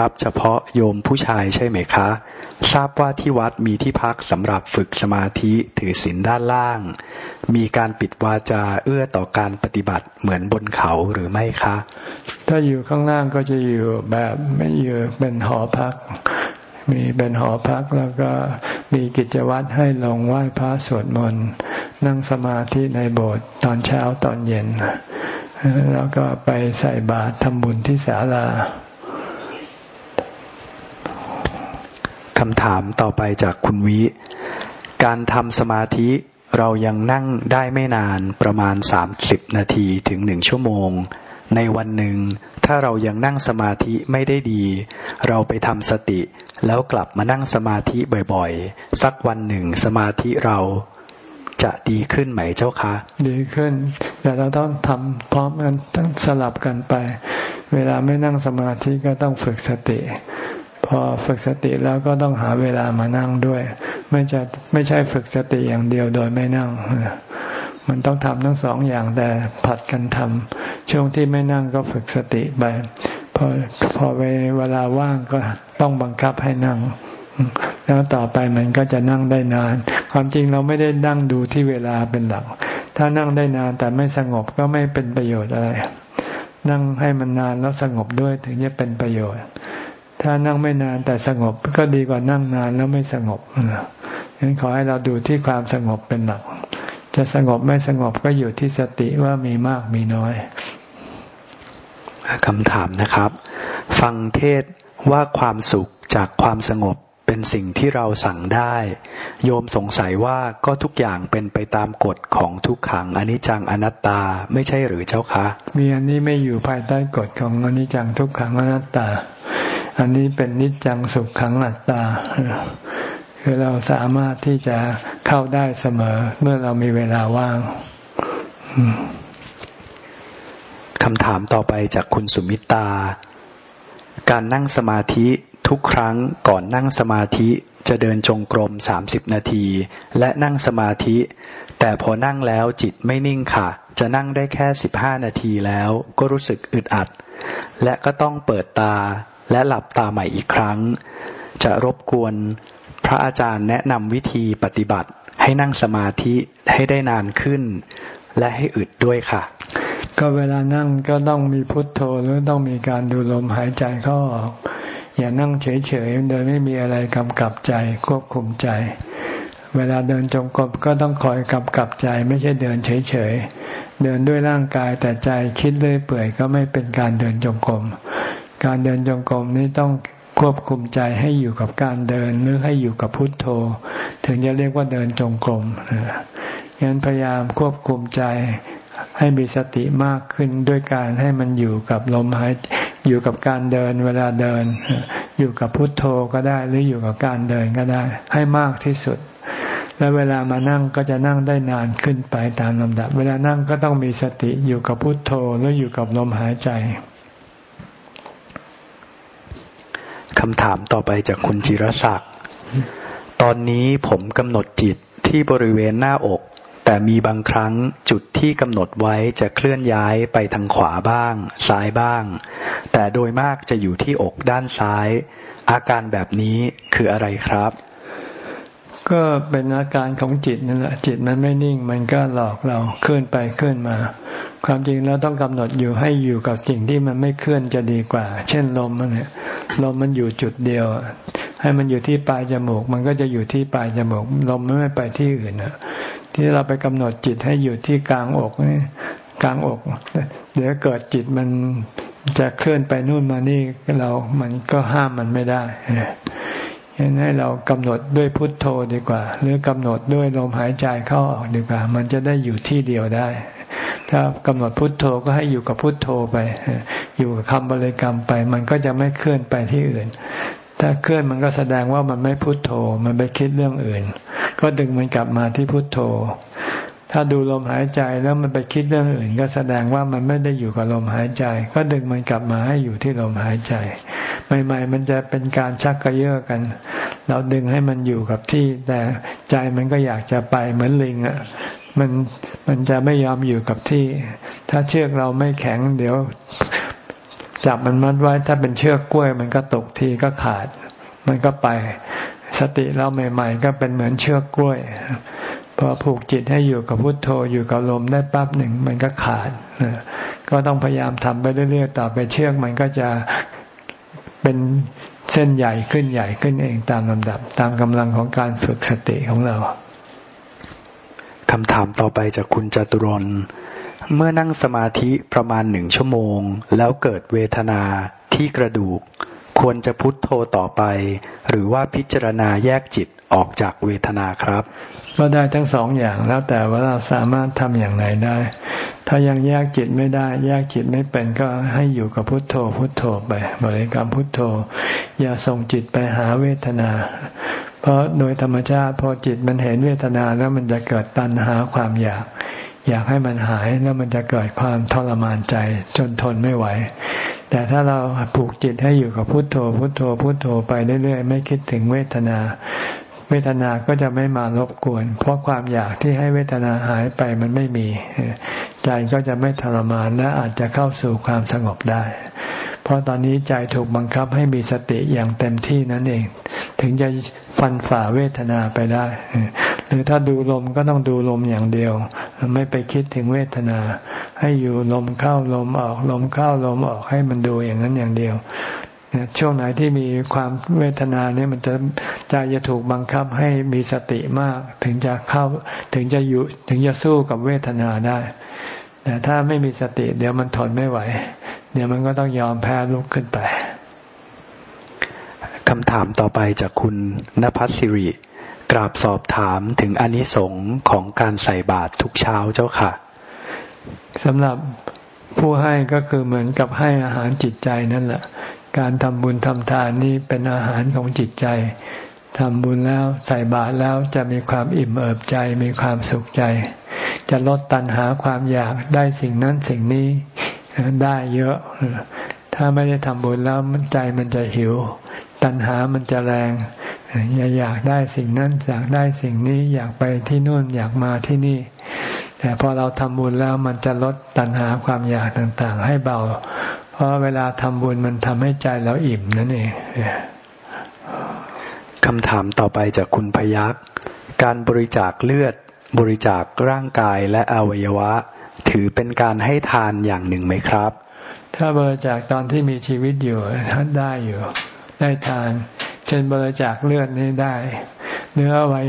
รับเฉพาะโยมผู้ชายใช่ไหมคะ ทราบว่าที่วัดมีที่พักสำหรับฝึกสมาธิถือศีลด้านล่าง มีการปิดวาจาเอื้อต่อการปฏิบัติเหมือนบนเขาหรือไม่คะ ถ้าอยู่ข้างล่างก็จะอยู่แบบไม่อยู่เป็นหอพัก มีเป็นหอพักแล้วก็มีกิจวัตรให้ลงไหว้พระสวดมนต์นั่งสมาธิในโบสถ์ตอนเช้าตอนเย็น แล้วก็ไปใส่บาตรทำบุญที่ศาลาคำถามต่อไปจากคุณวิ การทำสมาธิเรายังนั่งได้ไม่นานประมาณสามสิบนาทีถึงหนึ่งชั่วโมง ในวันหนึ่ง ถ้าเรายังนั่งสมาธิไม่ได้ดี เราไปทำสติ แล้วกลับมานั่งสมาธิบ่อยๆ สักวันหนึ่งสมาธิเราจะดีขึ้นไหมเจ้าคะ ดีขึ้น แต่เราต้องทำพร้อมกันต้องสลับกันไป เวลาไม่นั่งสมาธิก็ต้องฝึกสติ พอฝึกสติแล้วก็ต้องหาเวลามานั่งด้วย ไม่จะไม่ใช่ฝึกสติอย่างเดียวโดยไม่นั่ง มันต้องทำทั้งสองอย่างแต่ผัดกันทำช่วงที่ไม่นั่งก็ฝึกสติไป พอพอเวลาว่างก็ต้องบังคับให้นั่ง แล้วต่อไปมันก็จะนั่งได้นาน ความจริงเราไม่ได้นั่งดูที่เวลาเป็นหลัก ถ้านั่งได้นานแต่ไม่สงบก็ไม่เป็นประโยชน์อะไร นั่งให้มันนานแล้วสงบด้วยถึงจะเป็นประโยชน์ ถ้านั่งไม่นานแต่สงบก็ดีกว่านั่งนานแล้วไม่สงบฉะนั้นขอให้เราดูที่ความสงบเป็นหลัก จะสงบไม่สงบก็อยู่ที่สติว่ามีมากมีน้อย คำถามนะครับ ฟังเทศว่าความสุขจากความสงบเป็นสิ่งที่เราสั่งได้ โยมสงสัยว่าก็ทุกอย่างเป็นไปตามกฎของทุกขังอนิจจังอนัตตาไม่ใช่หรือเจ้าคะ มีอันนี้ไม่อยู่ภายใต้กฎของอนิจจังทุกขังอนัตตา อันนี้เป็นนิจจังสุขขังอัตตา คือเราสามารถที่จะเข้าได้เสมอเมื่อเรามีเวลาว่าง คำถามต่อไปจากคุณสุมิตา การนั่งสมาธิทุกครั้งก่อนนั่งสมาธิจะเดินจงกรมสามสิบนาที และนั่งสมาธิ แต่พอนั่งแล้วจิตไม่นิ่งค่ะ จะนั่งได้แค่สิบห้านาทีแล้วก็รู้สึกอึดอัด และก็ต้องเปิดตาและหลับตาใหม่อีกครั้ง จะรบกวนพระอาจารย์แนะนำวิธีปฏิบัติให้นั่งสมาธิให้ได้นานขึ้น และให้อึดด้วยค่ะ ก็เวลานั่งก็ต้องมีพุทโธหรือต้องมีการดูลมหายใจเข้าออก อย่านั่งเฉยๆโดยไม่มีอะไรกำกับใจควบคุมใจ เวลาเดินจงกรมก็ต้องคอยกำกับใจ ไม่ใช่เดินเฉยๆเดินด้วยร่างกายแต่ใจคิดเลื่อยเปื่อยก็ไม่เป็นการเดินจงกรมการเดินจงกรมนี้ต้องควบคุมใจให้อยู่กับการเดินหรือให้อยู่กับพุทโธ ถึงจะเรียกว่าเดินจงกรมนะงั้นพยายามควบคุมใจ ให้มีสติมากขึ้นด้วยการให้มันอยู่กับลมหายอยู่กับการเดินเวลาเดิน อยู่กับพุทโธก็ได้หรืออยู่กับการเดินก็ได้ ให้มากที่สุด แล้วเวลามานั่งก็จะนั่งได้นานขึ้นไปตามลำดับ เวลานั่งก็ต้องมีสติอยู่กับพุทโธหรืออยู่กับลมหายใจคำถามต่อไปจากคุณจิรศักดิ์ตอนนี้ผมกำหนดจิตที่บริเวณหน้าอก แต่มีบางครั้งจุดที่กำหนดไว้จะเคลื่อนย้ายไปทางขวาบ้าง ซ้ายบ้าง แต่โดยมากจะอยู่ที่อกด้านซ้าย อาการแบบนี้คืออะไรครับ ก็เป็นอาการของจิตนั่นแหละจิตมันไม่นิ่ง มันก็หลอกเราเคลื่อนไปเคลื่อนมา ความจริงแล้วต้องกำหนดอยู่ให้อยู่กับสิ่งที่มันไม่เคลื่อนจะดีกว่า เช่นลมนเนี่ยลมมันอยู่จุดเดียวให้มันอยู่ที่ปลายจมูก มันก็จะอยู่ที่ปลายจมูกลมไม่ไปที่อื่นนะ ที่เราไปกำหนดจิตให้อยู่ที่กลางอกนี่กลางอก เดี๋ยวเกิดจิตมันจะเคลื่อนไปนู่นมานี่เรามันก็ห้ามมันไม่ได้ยังให้เรากำหนดด้วยพุทโธดีกว่า หรือกำหนดด้วยลมหายใจเข้าออกดีกว่า มันจะได้อยู่ที่เดียวได้ ถ้ากำหนดพุทโธก็ให้อยู่กับพุทโธไป อยู่กับคำบริกรรมไป มันก็จะไม่เคลื่อนไปที่อื่น ถ้าเคลื่อนมันก็แสดงว่ามันไม่พุทโธ มันไปคิดเรื่องอื่น ก็ดึงมันกลับมาที่พุทโธ ถ้าดูลมหายใจแล้วมันไปคิดเรื่องอื่น ก็แสดงว่ามันไม่ได้อยู่กับลมหายใจ ก็ดึงมันกลับมาให้อยู่ที่ลมหายใจ ใหม่ ๆ มันจะเป็นการชักกระเยาะกัน เราดึงให้มันอยู่กับที่ แต่ใจมันก็อยากจะไปเหมือนลิงอะมันมันจะไม่ยอมอยู่กับที่ ถ้าเชือกเราไม่แข็ง เดี๋ยว จับมันมัดไว้ถ้าเป็นเชือกกล้วย มันก็ตกทีก็ขาด มันก็ไปสติเราใหม่ ๆ ก็เป็นเหมือนเชือกกล้วย พอผูกจิตให้อยู่กับพุทโธอยู่กับลมได้ปั๊บหนึ่งมันก็ขาดก็ต้องพยายามทำไปเรื่อยๆต่อไปเชือกมันก็จะเป็นเส้นใหญ่ขึ้นใหญ่ขึ้นเองตามลำดับ ตามกำลังของการฝึกสติของเราคำถามต่อไปจากคุณจตุรน เมื่อนั่งสมาธิประมาณหนึ่งชั่วโมง แล้วเกิดเวทนาที่กระดูก ควรจะพุทโธต่อไป หรือว่าพิจารณาแยกจิตออกจากเวทนาครับ ก็ได้ทั้งสองอย่างแล้วแต่ว่าเราสามารถทำอย่างไหนได้ ถ้ายังแยกจิตไม่ได้ แยกจิตไม่เป็นก็ให้อยู่กับพุทโธ พุทโธไป บริกรรมพุทโธ อย่าส่งจิตไปหาเวทนา เพราะโดยธรรมชาติพอจิตมันเห็นเวทนาแล้วมันจะเกิดตัณหาความอยาก อยากให้มันหายแล้วมันจะเกิดความทรมานใจจนทนไม่ไหว แต่ถ้าเราผูกจิตให้อยู่กับพุทโธ พุทโธ พุทโธไปเรื่อยๆ ไม่คิดถึงเวทนา เวทนาก็จะไม่มารบกวน เพราะความอยากที่ให้เวทนาหายไปมันไม่มี ใจก็จะไม่ทรมานและอาจจะเข้าสู่ความสงบได้ เพราะตอนนี้ใจถูกบังคับให้มีสติอย่างเต็มที่นั่นเอง ถึงจะฟันฝ่าเวทนาไปได้ หรือถ้าดูลมก็ต้องดูลมอย่างเดียว ไม่ไปคิดถึงเวทนา ให้อยู่ลมเข้าลมออกลมเข้าลมออกให้มันดูอย่างนั้นอย่างเดียวช่วงไหนที่มีความเวทนาเนี่ยมันจะใจจะถูกบังคับให้มีสติมาก ถึงจะเข้าถึงจะอยู่ถึงจะสู้กับเวทนาได้ แต่ถ้าไม่มีสติเดี๋ยวมันทนไม่ไหว เดี๋ยวมันก็ต้องยอมแพ้ลุกขึ้นไปคำถามต่อไปจากคุณนภัสสิริ กราบสอบถามถึงอนิสงค์ของการใส่บาตรทุกเช้าเจ้าค่ะสำหรับผู้ให้ก็คือเหมือนกับให้อาหารจิตใจนั่นแหละ การทำบุญทำทานนี้เป็นอาหารของจิตใจทำบุญแล้วใส่บาตรแล้วจะมีความอิ่มเอิบใจ มีความสุขใจ จะลดตัณหาความอยากได้สิ่งนั้นสิ่งนี้ ได้เยอะ ถ้าไม่ได้ทำบุญแล้วใจมันจะหิว ตัณหามันจะแรงอยากได้สิ่งนั้นอยากได้สิ่งนี้อยากไปที่นู่นอยากมาที่นี่ แต่พอเราทำบุญแล้วมันจะลดตัณหาความอยากต่างๆ ให้เบา เพราะเวลาทำบุญมันทำให้ใจเราอิ่มนั่นเองคำถามต่อไปจากคุณพยักการบริจาคเลือดบริจาคร่างกายและอวัยวะ ถือเป็นการให้ทานอย่างหนึ่งไหมครับ ถ้าบริจาคตอนที่มีชีวิตอยู่ท่านได้อยู่ ได้ทาน เช่นบริจาคเลือดนี่ได้ เนื้อไว้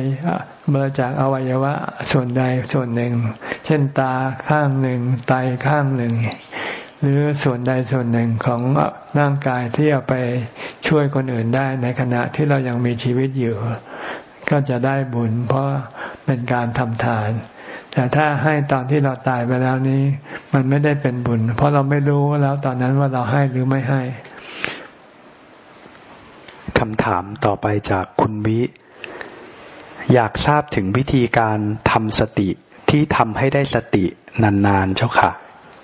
บริจาคอวัยวะส่วนใดส่วนหนึ่ง เช่นตาข้างหนึ่งไตข้างหนึ่ง หรือส่วนใดส่วนหนึ่งของร่างกายที่เอาไปช่วยคนอื่นได้ในขณะที่เรายังมีชีวิตอยู่ ก็จะได้บุญเพราะเป็นการทำทาน แต่ถ้าให้ตอนที่เราตายไปแล้วนี้ มันไม่ได้เป็นบุญ เพราะเราไม่รู้แล้วตอนนั้นว่าเราให้หรือไม่ให้คำถามต่อไปจากคุณวิ อยากทราบถึงวิธีการทำสติที่ทำให้ได้สตินานๆเจ้าค่ะ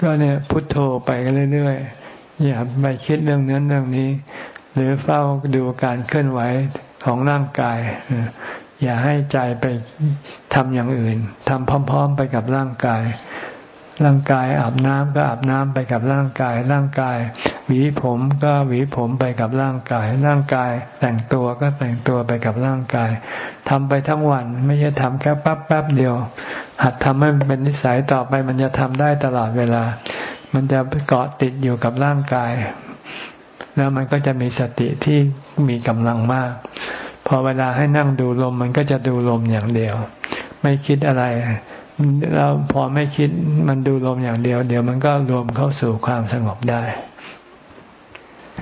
ก็เนี่ยพุทโธไปเรื่อยๆอย่าไปคิดเรื่องนั้นเรื่องนี้ หรือเฝ้าดูการเคลื่อนไหวของร่างกาย อย่าให้ใจไปทำอย่างอื่นทำพร้อม ๆ ไปกับร่างกาย ร่างกายอาบน้ำก็อาบน้ำไปกับร่างกาย ร่างกายหวีผมก็หวีผมไปกับร่างกาย ร่างกายแต่งตัวก็แต่งตัวไปกับร่างกายทำไปทั้งวันไม่ใช่ทำแค่ปั๊บแป๊บเดียว หัดทำให้มันเป็นนิสัยต่อไปมันจะทำได้ตลอดเวลา มันจะเกาะติดอยู่กับร่างกาย แล้วมันก็จะมีสติที่มีกำลังมาก อเวลาให้นั่งดูลมมันก็จะดูลมอย่างเดียว ไม่คิดอะไรแล้วพอไม่คิดมันดูลมอย่างเดียว เดี๋ยวมันก็รวมเข้าสู่ความสงบได้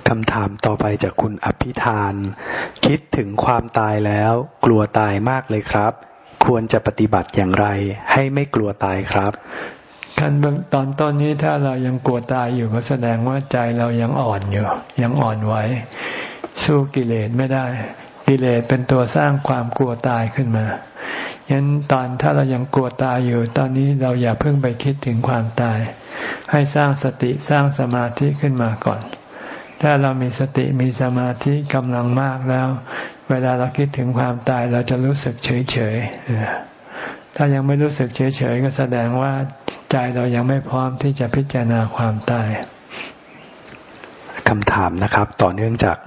คำถามต่อไปจากคุณอภิธาน คิดถึงความตายแล้ว กลัวตายมากเลยครับ ควรจะปฏิบัติอย่างไร ให้ไม่กลัวตายครับขั้นเบื้องตอนต้นนี้ถ้าเรายังกลัวตายอยู่ก็แสดงว่าใจเรายังอ่อนอยู่ ยังอ่อนไหวสู้กิเลสไม่ได้ กิเลสเป็นตัวสร้างความกลัวตายขึ้นมายันตอนถ้าเรายังกลัวตายอยู่ ตอนนี้เราอย่าเพิ่งไปคิดถึงความตาย ให้สร้างสติสร้างสมาธิขึ้นมาก่อน ถ้าเรามีสติมีสมาธิกำลังมากแล้ว เวลาเราคิดถึงความตายเราจะรู้สึกเฉยเฉยถ้ายังไม่รู้สึกเฉยเฉยก็แสดงว่าใจเรายังไม่พร้อมที่จะพิจารณาความตายคำถามนะครับ ต่อเนื่องจาก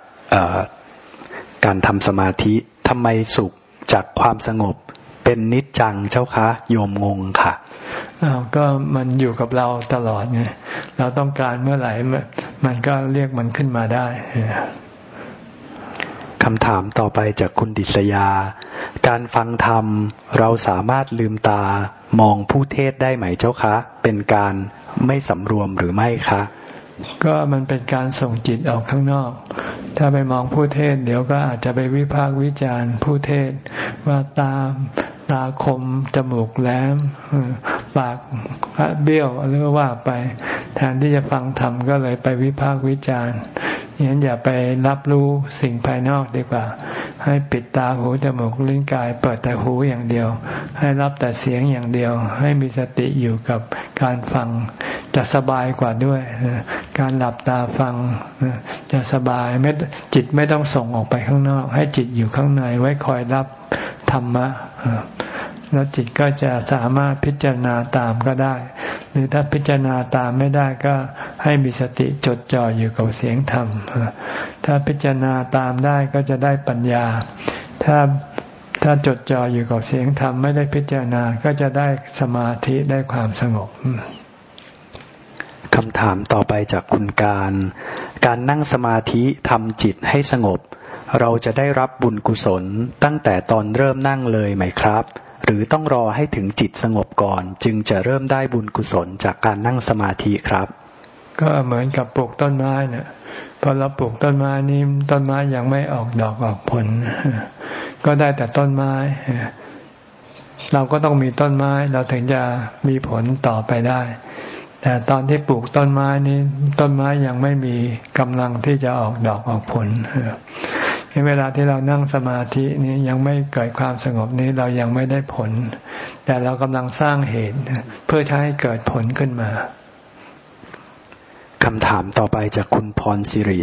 การทำสมาธิทำไมสุขจากความสงบเป็นนิจจังเจ้าคะโยมงงค่ะอ้าวก็มันอยู่กับเราตลอดไงเราต้องการเมื่อไหร่ มันก็เรียกมันขึ้นมาได้คำถามต่อไปจากคุณดิษยา การฟังธรรมเราสามารถลืมตามองผู้เทศได้ไหมเจ้าคะ เป็นการไม่สำรวมหรือไม่คะ ก็มันเป็นการส่งจิตออกข้างนอก ถ้าไปมองผู้เทศ เดี๋ยวก็อาจจะไปวิพากษ์วิจารณ์ผู้เทศว่าตาตาคม จมูกแหลมปากเบี้ยวหรือว่าไป แทนที่จะฟังธรรมก็เลยไปวิพากษ์วิจารณ์ งั้นอย่าไปรับรู้สิ่งภายนอกดีกว่า ให้ปิดตาหูจมูกลิ้นกาย เปิดแต่หูอย่างเดียว ให้รับแต่เสียงอย่างเดียว ให้มีสติอยู่กับการฟัง จะสบายกว่าด้วย การหลับตาฟังจะสบายไม่จิตไม่ต้องส่งออกไปข้างนอก ให้จิตอยู่ข้างในไว้คอยรับธรรมะ แล้วจิตก็จะสามารถพิจารณาตามก็ได้ หรือถ้าพิจารณาตามไม่ได้ก็ให้มีสติจดจ่ออยู่กับเสียงธรรม ถ้าพิจารณาตามได้ก็จะได้ปัญญา ถ้าถ้าจดจ่ออยู่กับเสียงธรรมไม่ได้พิจารณาก็จะได้สมาธิได้ความสงบคำถามต่อไปจากคุณการ การนั่งสมาธิทำจิตให้สงบ เราจะได้รับบุญกุศลตั้งแต่ตอนเริ่มนั่งเลยไหมครับ หรือต้องรอให้ถึงจิตสงบก่อน จึงจะเริ่มได้บุญกุศลจากการนั่งสมาธิครับ ก็เหมือนกับปลูกต้นไม้เนี่ยพอเราปลูกต้นไม้นี้ต้นไม้ยังไม่ออกดอกออกผล ก็ได้แต่ต้นไม้ เราก็ต้องมีต้นไม้ เราถึงจะมีผลต่อไปได้ แต่ตอนที่ปลูกต้นไม้นี้ ต้นไม้ยังไม่มีกำลังที่จะออกดอกออกผล เวลาที่เรานั่งสมาธินี้ยังไม่เกิดความสงบนี้เรายังไม่ได้ผล แต่เรากำลังสร้างเหตุ เพื่อให้เกิดผลขึ้นมาคำถามต่อไปจากคุณพรสิริ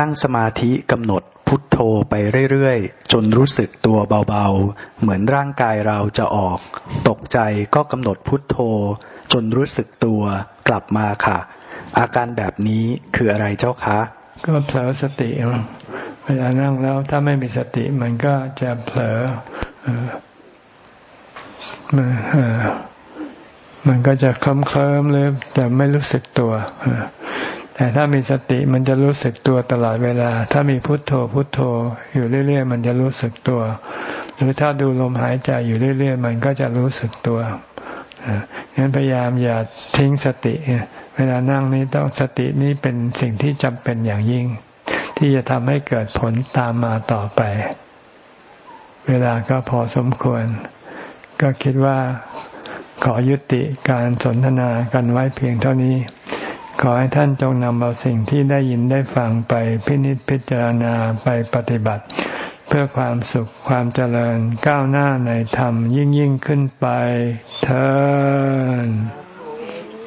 นั่งสมาธิกำหนดพุทโธไปเรื่อยๆ จนรู้สึกตัวเบาๆ เหมือนร่างกายเราจะออก ตกใจก็กำหนดพุทโธ จนรู้สึกตัวกลับมาค่ะ อาการแบบนี้คืออะไรเจ้าคะ ก็เผลอสติ เวลานั่งแล้วถ้าไม่มีสติมันก็จะเผลอมันก็จะเคลิ้มเคลิ้มเลยแต่ไม่รู้สึกตัวแต่ถ้ามีสติมันจะรู้สึกตัวตลอดเวลา ถ้ามีพุทโธพุทโธ อยู่เรื่อย ๆ มันจะรู้สึกตัว หรือถ้าดูลมหายใจอยู่เรื่อย ๆ มันก็จะรู้สึกตัวงั้นพยายามอย่าทิ้งสติ เวลานั่งนี้ต้องสตินี้เป็นสิ่งที่จำเป็นอย่างยิ่ง ที่จะทำให้เกิดผลตามมาต่อไป เวลาก็พอสมควร ก็คิดว่าขอยุติการสนทนากันไว้เพียงเท่านี้ ขอให้ท่านจงนำเอาสิ่งที่ได้ยินได้ฟังไปพินิจพิจารณาไปปฏิบัติ เพื่อความสุขความเจริญก้าวหน้าในธรรมยิ่งยิ่งขึ้นไปเธอ